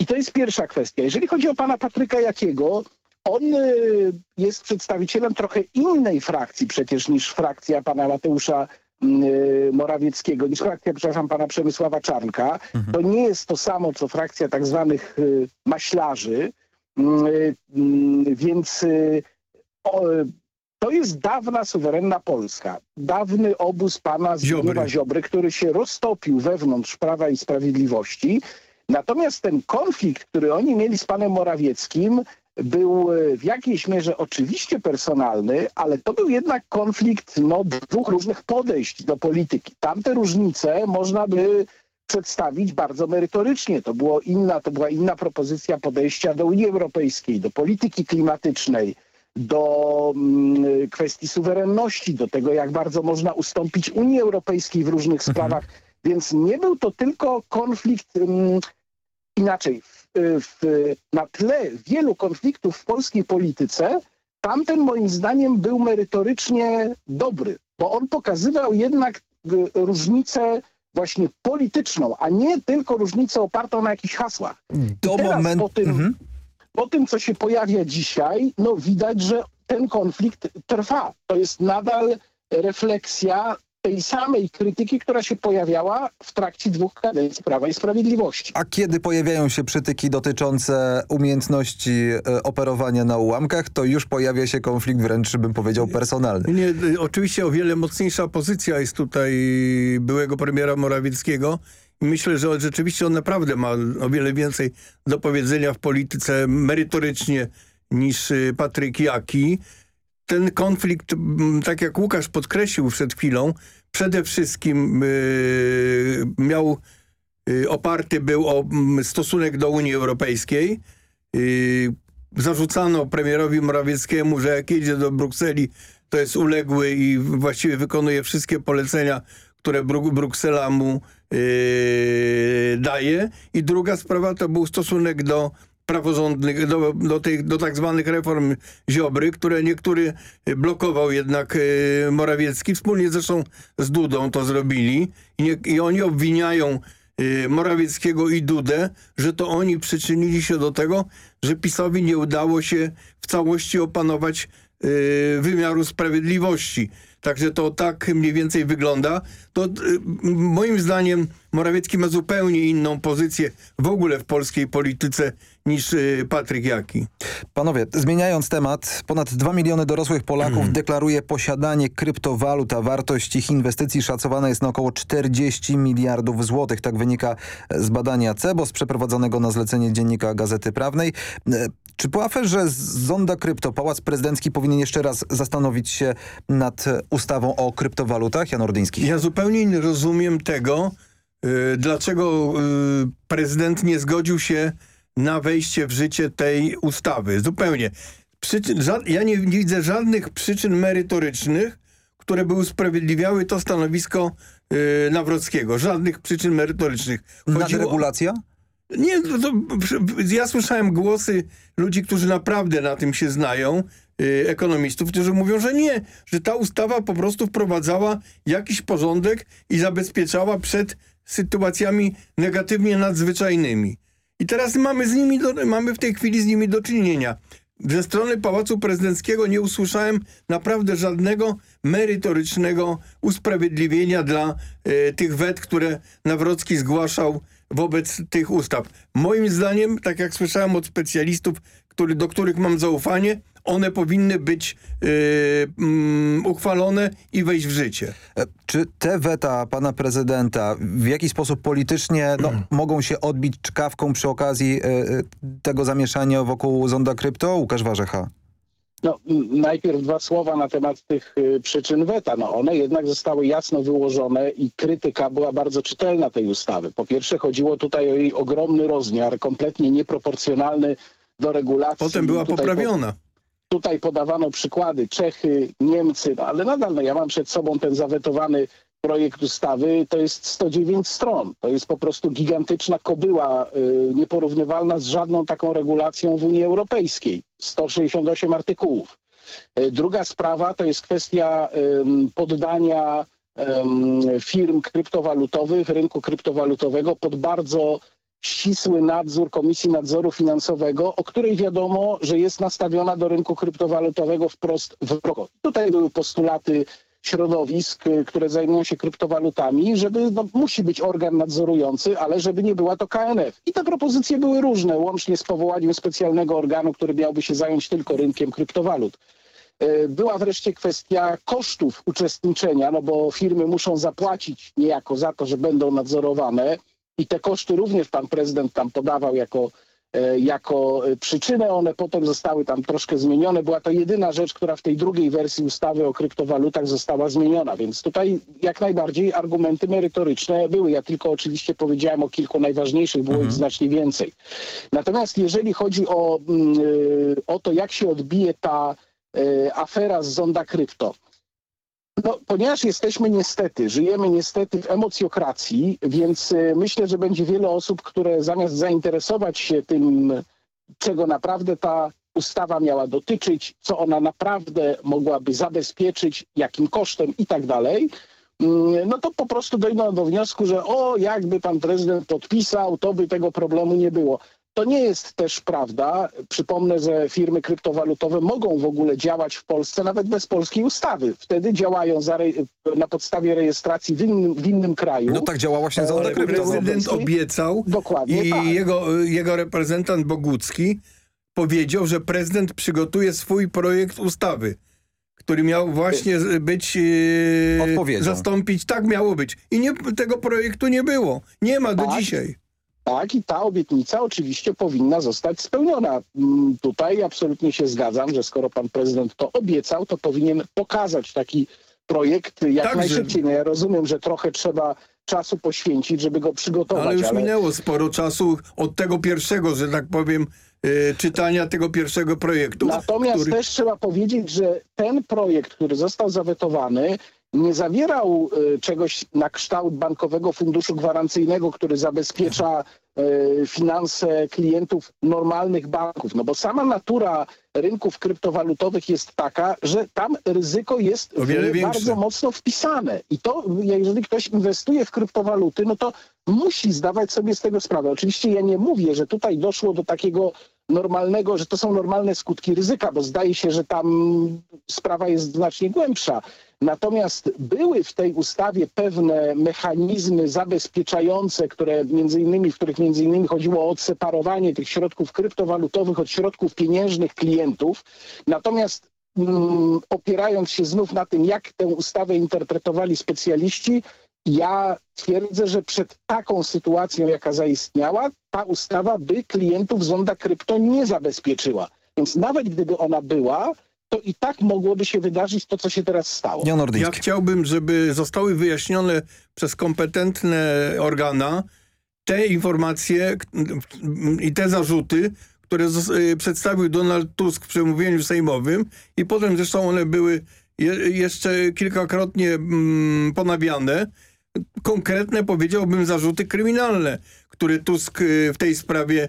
I to jest pierwsza kwestia. Jeżeli chodzi o pana Patryka Jakiego, on y, jest przedstawicielem trochę innej frakcji przecież niż frakcja pana Mateusza y, Morawieckiego, niż frakcja, przepraszam, pana Przemysława Czarnka. Mhm. To nie jest to samo, co frakcja tak zwanych y, maślarzy, więc to jest dawna, suwerenna Polska. Dawny obóz pana Zbigniewa Ziobry, który się roztopił wewnątrz Prawa i Sprawiedliwości. Natomiast ten konflikt, który oni mieli z panem Morawieckim, był e, w jakiejś mierze oczywiście personalny, ale to był jednak konflikt no, dwóch różnych podejść do polityki. Tamte różnice można by przedstawić bardzo merytorycznie. To, było inna, to była inna propozycja podejścia do Unii Europejskiej, do polityki klimatycznej, do mm, kwestii suwerenności, do tego, jak bardzo można ustąpić Unii Europejskiej w różnych mhm. sprawach. Więc nie był to tylko konflikt mm, inaczej w, na tle wielu konfliktów w polskiej polityce, tamten moim zdaniem był merytorycznie dobry, bo on pokazywał jednak y, różnicę właśnie polityczną, a nie tylko różnicę opartą na jakichś hasłach. Do momentu... Po tym, mhm. po tym, co się pojawia dzisiaj, no widać, że ten konflikt trwa. To jest nadal refleksja tej samej krytyki, która się pojawiała w trakcie dwóch kadencji Prawa i Sprawiedliwości. A kiedy pojawiają się przytyki dotyczące umiejętności e, operowania na ułamkach, to już pojawia się konflikt wręcz, bym powiedział, personalny. Nie, oczywiście o wiele mocniejsza pozycja jest tutaj byłego premiera Morawieckiego. Myślę, że rzeczywiście on naprawdę ma o wiele więcej do powiedzenia w polityce merytorycznie niż y, Patryk Jaki ten konflikt, tak jak Łukasz podkreślił przed chwilą, przede wszystkim y, miał y, oparty był o stosunek do Unii Europejskiej. Y, zarzucano premierowi Morawieckiemu, że jak jedzie do Brukseli, to jest uległy i właściwie wykonuje wszystkie polecenia, które Bruksela mu daje. I druga sprawa to był stosunek do praworządnych, do, do, tych, do tak zwanych reform Ziobry, które niektóry blokował jednak e, Morawiecki. Wspólnie zresztą z Dudą to zrobili i, nie, i oni obwiniają e, Morawieckiego i Dudę, że to oni przyczynili się do tego, że PiSowi nie udało się w całości opanować e, wymiaru sprawiedliwości. Także to tak mniej więcej wygląda. To moim zdaniem Morawiecki ma zupełnie inną pozycję w ogóle w polskiej polityce niż y, Patryk Jaki. Panowie, zmieniając temat, ponad 2 miliony dorosłych Polaków [CLEARS THROAT] deklaruje posiadanie kryptowalut, a wartość ich inwestycji szacowana jest na około 40 miliardów złotych. Tak wynika z badania CEBOS przeprowadzonego na zlecenie dziennika Gazety Prawnej. E, Czy po aferze z Zonda Krypto Pałac Prezydencki powinien jeszcze raz zastanowić się nad ustawą o kryptowalutach? Jan Ordyński. Ja zupełnie nie rozumiem tego, dlaczego y, prezydent nie zgodził się na wejście w życie tej ustawy. Zupełnie. Przyczyn, ja nie widzę żadnych przyczyn merytorycznych, które by usprawiedliwiały to stanowisko y, Nawrockiego. Żadnych przyczyn merytorycznych. Nadregulacja? Nie, to, to, ja słyszałem głosy ludzi, którzy naprawdę na tym się znają, y, ekonomistów, którzy mówią, że nie, że ta ustawa po prostu wprowadzała jakiś porządek i zabezpieczała przed sytuacjami negatywnie nadzwyczajnymi. I teraz mamy z nimi, do, mamy w tej chwili z nimi do czynienia. Ze strony Pałacu Prezydenckiego nie usłyszałem naprawdę żadnego merytorycznego usprawiedliwienia dla e, tych wet, które Nawrocki zgłaszał wobec tych ustaw. Moim zdaniem, tak jak słyszałem od specjalistów, który, do których mam zaufanie, one powinny być mm, uchwalone i wejść w życie. E, Czy te weta pana prezydenta w jakiś sposób politycznie no, mogą się odbić czkawką przy okazji e, tego zamieszania wokół Zonda Krypto? Łukasz Warzecha. No, najpierw dwa słowa na temat tych y, przyczyn weta. No, one jednak zostały jasno wyłożone i krytyka była bardzo czytelna tej ustawy. Po pierwsze chodziło tutaj o jej ogromny rozmiar, kompletnie nieproporcjonalny do regulacji. Potem była poprawiona. Tutaj podawano przykłady Czechy, Niemcy, no, ale nadal no, ja mam przed sobą ten zawetowany projekt ustawy, to jest 109 stron. To jest po prostu gigantyczna kobyła, y, nieporównywalna z żadną taką regulacją w Unii Europejskiej. 168 artykułów. Y, druga sprawa to jest kwestia ym, poddania firm kryptowalutowych, rynku kryptowalutowego pod bardzo ścisły nadzór Komisji Nadzoru Finansowego, o której wiadomo, że jest nastawiona do rynku kryptowalutowego wprost wrogo. Tutaj były postulaty środowisk, które zajmują się kryptowalutami, żeby no, musi być organ nadzorujący, ale żeby nie była to KNF. I te propozycje były różne, łącznie z powołaniem specjalnego organu, który miałby się zająć tylko rynkiem kryptowalut. Y, Była wreszcie kwestia kosztów uczestniczenia, no bo firmy muszą zapłacić niejako za to, że będą nadzorowane i te koszty również pan prezydent tam podawał jako, e, jako e, przyczynę. One potem zostały tam troszkę zmienione. Była to jedyna rzecz, która w tej drugiej wersji ustawy o kryptowalutach została zmieniona, więc tutaj jak najbardziej argumenty merytoryczne były. Ja tylko oczywiście powiedziałem o kilku najważniejszych, było ich znacznie więcej. Natomiast jeżeli chodzi o, mm, y, o to, jak się odbije ta afera z Zonda Krypto, no, ponieważ jesteśmy niestety, żyjemy niestety w emocjokracji, więc y, myślę, że będzie wiele osób, które zamiast zainteresować się tym, czego naprawdę ta ustawa miała dotyczyć, co ona naprawdę mogłaby zabezpieczyć, jakim kosztem i tak dalej, mm, no to po prostu dojdą do wniosku, że o, jakby pan prezydent podpisał, to by tego problemu nie było. To nie jest też prawda. Przypomnę, że firmy kryptowalutowe mogą w ogóle działać w Polsce nawet bez polskiej ustawy. Wtedy działają za na podstawie rejestracji w innym, w innym kraju. No tak działa właśnie Ale Krypto. prezydent obiecał Dokładnie i tak. jego, jego reprezentant Bogucki powiedział, że prezydent przygotuje swój projekt ustawy, który miał właśnie być e, Odpowiedzią. zastąpić. Tak miało być. I nie, tego projektu nie było. Nie ma do Tak. dzisiaj. Tak, i ta obietnica oczywiście powinna zostać spełniona. Mm, Tutaj absolutnie się zgadzam, że skoro pan prezydent to obiecał, to powinien pokazać taki projekt jak Także- najszybciej. No ja rozumiem, że trochę trzeba czasu poświęcić, żeby go przygotować. Ale już minęło sporo czasu od tego pierwszego, że tak powiem, e, czytania tego pierwszego projektu. Natomiast który- też trzeba powiedzieć, że ten projekt, który został zawetowany, nie zawierał y, czegoś na kształt Bankowego Funduszu Gwarancyjnego, który zabezpiecza y, finanse klientów normalnych banków. No bo sama natura rynków kryptowalutowych jest taka, że tam ryzyko jest bardzo mocno wpisane. I to, jeżeli ktoś inwestuje w kryptowaluty, no to musi zdawać sobie z tego sprawę. Oczywiście ja nie mówię, że tutaj doszło do takiego normalnego, że to są normalne skutki ryzyka, bo zdaje się, że tam sprawa jest znacznie głębsza. Natomiast były w tej ustawie pewne mechanizmy zabezpieczające, które między innymi, w których między innymi chodziło o odseparowanie tych środków kryptowalutowych od środków pieniężnych klientów. Natomiast mm, opierając się znów na tym, jak tę ustawę interpretowali specjaliści, ja twierdzę, że przed taką sytuacją, jaka zaistniała, ta ustawa by klientów zonda krypto nie zabezpieczyła. Więc nawet gdyby ona była, to i tak mogłoby się wydarzyć to, co się teraz stało. Ja chciałbym, żeby zostały wyjaśnione przez kompetentne organa te informacje i te zarzuty, które y, przedstawił Donald Tusk w przemówieniu sejmowym i potem zresztą one były je, jeszcze kilkakrotnie mm, ponawiane. Konkretne powiedziałbym zarzuty kryminalne, które Tusk y, w tej sprawie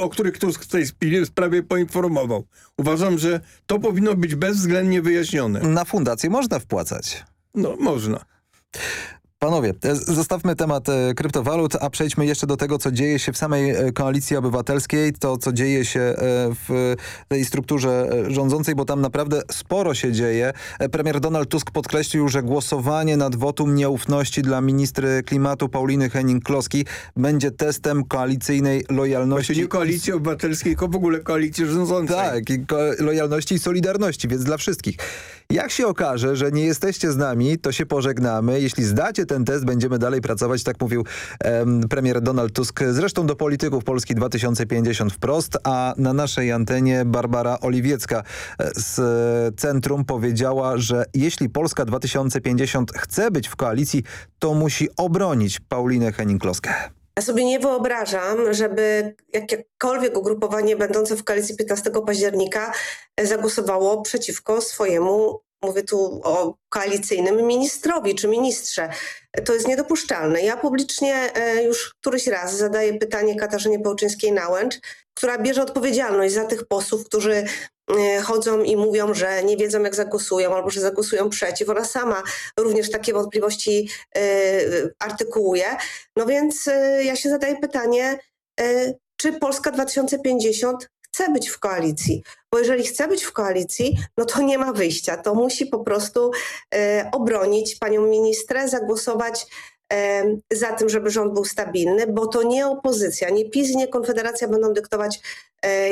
o których Tusk w tej sprawie poinformował. Uważam, że to powinno być bezwzględnie wyjaśnione. Na fundację można wpłacać. No, można. Panowie, e, zostawmy temat e, kryptowalut, a przejdźmy jeszcze do tego, co dzieje się w samej e, Koalicji Obywatelskiej, to co dzieje się w tej strukturze rządzącej, bo tam naprawdę sporo się dzieje. Premier Donald Tusk podkreślił, że głosowanie nad wotum nieufności dla ministry klimatu Pauliny Henning-Kloski będzie testem koalicyjnej lojalności. Właśnie nie Koalicji Obywatelskiej, tylko w ogóle Koalicji rządzącej. Tak, i lojalności i solidarności, więc dla wszystkich. Jak się okaże, że nie jesteście z nami, to się pożegnamy. Jeśli zdacie ten test, będziemy dalej pracować, tak mówił um, premier Donald Tusk. Zresztą do polityków Polski 2050 wprost, a na naszej antenie Barbara Oliwiecka e, z Centrum powiedziała, że jeśli Polska 2050 chce być w koalicji, to musi obronić Paulinę Henning-Kloskę. Ja sobie nie wyobrażam, żeby jakiekolwiek ugrupowanie będące w koalicji 15 października zagłosowało przeciwko swojemu mówię tu o koalicyjnym ministrowi czy ministrze. To jest niedopuszczalne. Ja publicznie e, już któryś raz zadaję pytanie Katarzynie Połczyńskiej-Nałęcz, która bierze odpowiedzialność za tych posłów, którzy e, chodzą i mówią, że nie wiedzą jak zagłosują albo że zagłosują przeciw. Ona sama również takie wątpliwości e, artykułuje. No więc ja się zadaję pytanie, czy Polska 2050 chce być w koalicji, bo jeżeli chce być w koalicji, no to nie ma wyjścia. To musi po prostu obronić panią ministrę, zagłosować za tym, żeby rząd był stabilny, bo to nie opozycja, nie PiS, nie Konfederacja będą dyktować,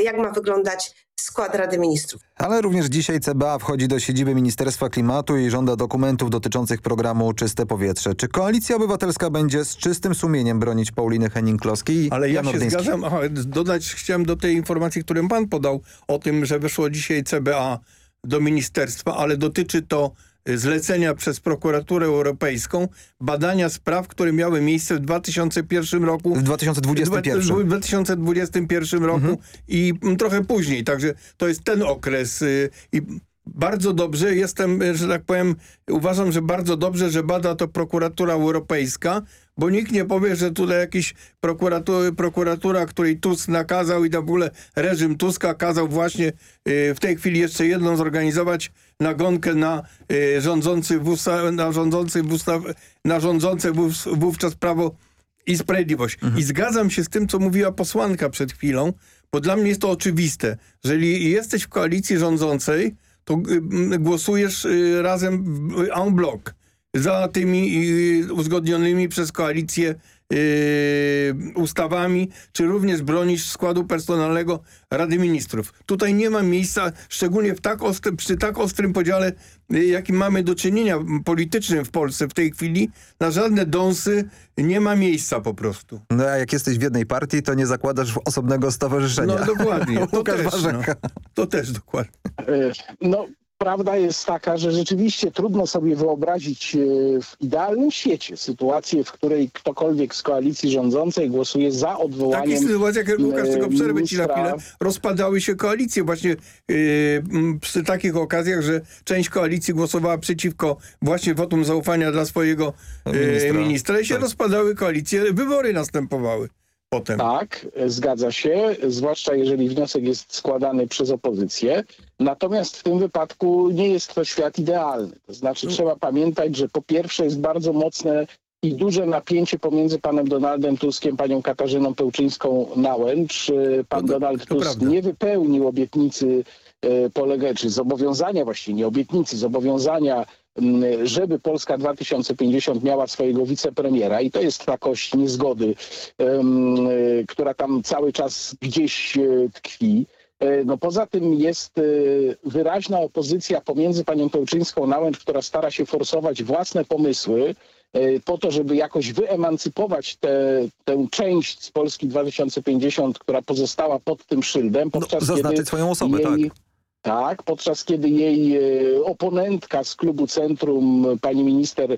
jak ma wyglądać skład Rady Ministrów. Ale również dzisiaj CBA wchodzi do siedziby Ministerstwa Klimatu i żąda dokumentów dotyczących programu Czyste Powietrze. Czy Koalicja Obywatelska będzie z czystym sumieniem bronić Pauliny Henning-Kloskiej? Ale ja się zgadzam. Aha, dodać chciałem do tej informacji, którą pan podał o tym, że wyszło dzisiaj CBA do ministerstwa, ale dotyczy to zlecenia przez prokuraturę europejską badania spraw, które miały miejsce w 2001 roku. W 2021. W 2021 roku mhm. i trochę później. Także to jest ten okres. Y, I bardzo dobrze, jestem, że tak powiem, uważam, że bardzo dobrze, że bada to prokuratura europejska, bo nikt nie powie, że tutaj jakiś prokuratura, prokuratura której Tusk nakazał i w ogóle reżim Tuska kazał właśnie y, w tej chwili jeszcze jedną zorganizować nagonkę na y, rządzący, wówca, na rządzący, wówca, na rządzące wówczas Prawo i Sprawiedliwość. Mhm. I zgadzam się z tym, co mówiła posłanka przed chwilą, bo dla mnie jest to oczywiste. Jeżeli jesteś w koalicji rządzącej, to y, głosujesz y, razem en bloc za tymi y, uzgodnionymi przez koalicję ustawami, czy również bronisz składu personalnego Rady Ministrów. Tutaj nie ma miejsca, szczególnie w tak ostrym, przy tak ostrym podziale, jakim mamy do czynienia politycznym w Polsce w tej chwili, na żadne dąsy nie ma miejsca po prostu. No a jak jesteś w jednej partii, to nie zakładasz osobnego stowarzyszenia. No dokładnie. [LAUGHS] To też, no. to też dokładnie. No Prawda jest taka, że rzeczywiście trudno sobie wyobrazić e, w idealnym świecie sytuację, w której ktokolwiek z koalicji rządzącej głosuje za odwołaniem Takich sytuacjach, jak Łukasz, tylko przerwę ci na chwilę, rozpadały się koalicje właśnie yy, przy takich okazjach, że część koalicji głosowała przeciwko właśnie wotum zaufania dla swojego ministra, ministra i się tak. rozpadały koalicje, wybory następowały. Potem. Tak, zgadza się, zwłaszcza jeżeli wniosek jest składany przez opozycję. Natomiast w tym wypadku nie jest to świat idealny. To znaczy no. trzeba pamiętać, że po pierwsze jest bardzo mocne i duże napięcie pomiędzy panem Donaldem Tuskiem, panią Katarzyną Pełczyńską-Nałęcz. Pan to, Donald to Tusk prawda. nie wypełnił obietnicy e, polega, czy zobowiązania właściwie, nie obietnicy, zobowiązania, żeby Polska 2050 miała swojego wicepremiera i to jest ta kość niezgody, e, która tam cały czas gdzieś e, tkwi. E, No poza tym jest wyraźna opozycja pomiędzy panią Pełczyńską-Nałęcz, która stara się forsować własne pomysły po to, żeby jakoś wyemancypować tę tę część z Polski 2050, która pozostała pod tym szyldem. Podczas zaznaczyć kiedy swoją osobę, jej, tak, podczas kiedy jej e, oponentka z klubu Centrum, pani minister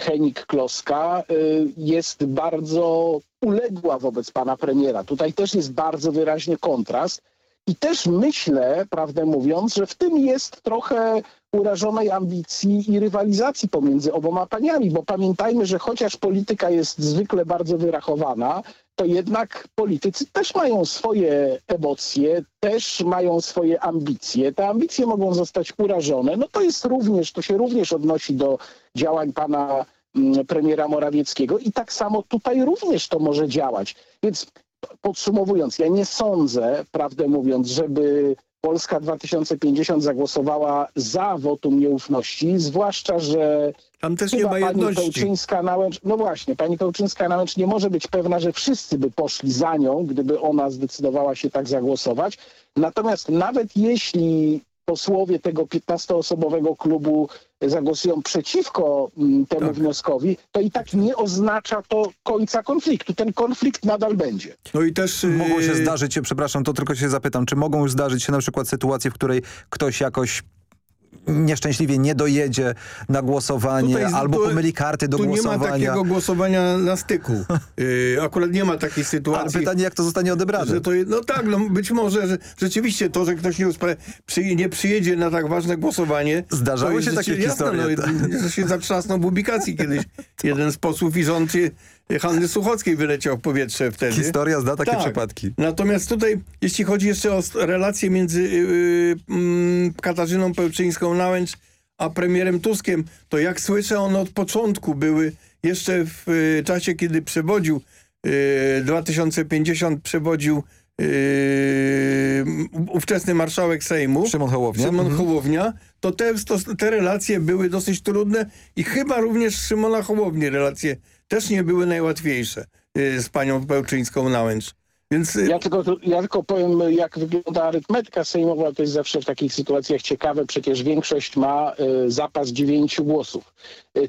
Henik Kloska, e, jest bardzo uległa wobec pana premiera. Tutaj też jest bardzo wyraźny kontrast. I też myślę, prawdę mówiąc, że w tym jest trochę urażonej ambicji i rywalizacji pomiędzy oboma paniami, bo pamiętajmy, że chociaż polityka jest zwykle bardzo wyrachowana, to jednak politycy też mają swoje emocje, też mają swoje ambicje. Te ambicje mogą zostać urażone. No to jest również, to się również odnosi do działań pana mm, premiera Morawieckiego i tak samo tutaj również to może działać. Więc podsumowując, ja nie sądzę, prawdę mówiąc, żeby Polska 2050 zagłosowała za wotum nieufności, zwłaszcza, że Tam też nie ma pani jedności. Pełczyńska-Nałęcz, no właśnie, pani Pełczyńska-Nałęcz nie może być pewna, że wszyscy by poszli za nią, gdyby ona zdecydowała się tak zagłosować. Natomiast nawet jeśli posłowie tego 15-osobowego klubu zagłosują przeciwko mm, temu Tak. wnioskowi, to i tak nie oznacza to końca konfliktu. Ten konflikt nadal będzie. No i też... Mogło się yy, zdarzyć, przepraszam, to tylko się zapytam, czy mogą zdarzyć się na przykład sytuacje, w której ktoś jakoś nieszczęśliwie nie dojedzie na głosowanie albo tu- pomyli karty do tu głosowania. nie ma takiego głosowania na styku. Yy, [LAUGHS] akurat nie ma takiej sytuacji. Ale pytanie, jak to zostanie odebrane? To, no tak, no być może że rzeczywiście to, że ktoś nie, przy, nie przyjedzie na tak ważne głosowanie. Zdarzały to jest się takie rzeczywiście historie, Jasne, no, że się zatrzasnął publikacji kiedyś. [LAUGHS] Jeden z posłów i rząd Hanny Suchockiej wyleciał w powietrze wtedy. Historia zna takie Tak. przypadki. Natomiast tutaj, jeśli chodzi jeszcze o relacje między yy, mm, Katarzyną Pełczyńską-Nałęcz a premierem Tuskiem, to jak słyszę, one od początku były, jeszcze w y, czasie, kiedy przewodził, y, 2050 przewodził y, ówczesny marszałek Sejmu. Szymon Hołownia. Szymon Mhm. Hołownia, to te, to te relacje były dosyć trudne i chyba również Szymona Hołowni relacje też nie były najłatwiejsze y, z panią Pełczyńską-Nałęcz. Więc y, Ja tylko, ja tylko powiem, jak wygląda arytmetyka sejmowa. To jest zawsze w takich sytuacjach ciekawe. Przecież większość ma e, zapas dziewięciu głosów.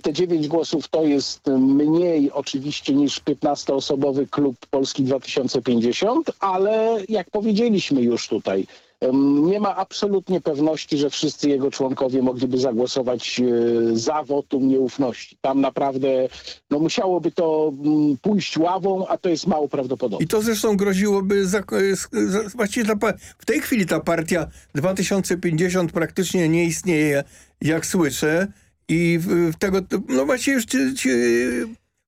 Te dziewięć głosów to jest mniej oczywiście niż 15-osobowy klub Polski 2050, ale jak powiedzieliśmy już tutaj, nie ma absolutnie pewności, że wszyscy jego członkowie mogliby zagłosować e, za wotum nieufności. Tam naprawdę no, musiałoby to mm, pójść ławą, a to jest mało prawdopodobne. I to zresztą groziłoby, za, z- za, właściwie ta, w tej chwili ta partia 2050 praktycznie nie istnieje, jak słyszę. I w, w tego, no właściwie już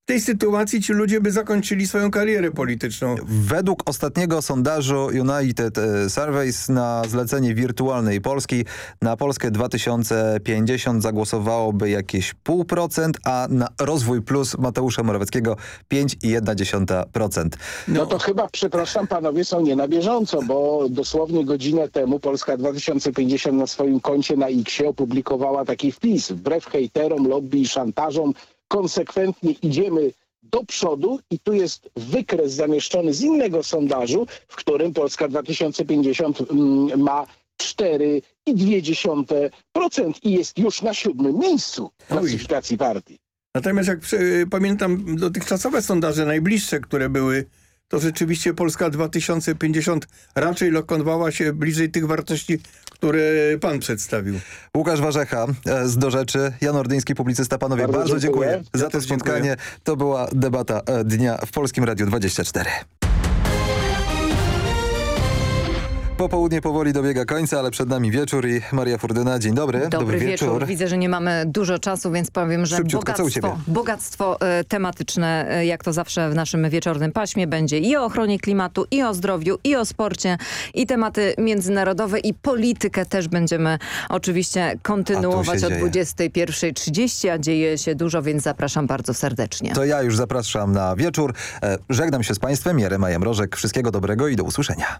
w tej sytuacji ci ludzie by zakończyli swoją karierę polityczną. Według ostatniego sondażu United e, Surveys na zlecenie wirtualnej Polski na Polskę 2050 zagłosowałoby jakieś pół procent, a na Rozwój Plus Mateusza Morawieckiego 5,1%. No to chyba, przepraszam panowie, są nie na bieżąco, bo dosłownie godzinę temu Polska 2050 na swoim koncie na X opublikowała taki wpis. Wbrew hejterom, lobby i szantażom konsekwentnie idziemy do przodu i tu jest wykres zamieszczony z innego sondażu, w którym Polska 2050 mm, ma 4,2% i jest już na siódmym miejscu w klasyfikacji partii. Natomiast jak pamiętam dotychczasowe sondaże najbliższe, które były, to rzeczywiście Polska 2050 raczej lokowała się bliżej tych wartości, które pan przedstawił. Łukasz Warzecha e, z Do Rzeczy, Jan Ordyński, publicysta. Panowie, bardzo, Bardzo dziękuję, dziękuję. za Ja to spotkanie. dziękuję. To była debata e, dnia w Polskim Radiu 24. Popołudnie powoli dobiega końca, ale przed nami wieczór i Maria Furdyna. Dzień dobry. Dobry, Dobry wieczór. Widzę, że nie mamy dużo czasu, więc powiem, że Szybciutko, bogactwo, bogactwo e, tematyczne, e, jak to zawsze w naszym wieczornym paśmie, będzie i o ochronie klimatu, i o zdrowiu, i o sporcie, i tematy międzynarodowe, i politykę też będziemy oczywiście kontynuować o 21.30, a dzieje się dużo, więc zapraszam bardzo serdecznie. To ja już zapraszam na wieczór. E, żegnam się z Państwem. Jarema Jamrożek. Wszystkiego dobrego i do usłyszenia.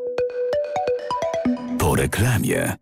Reklamie.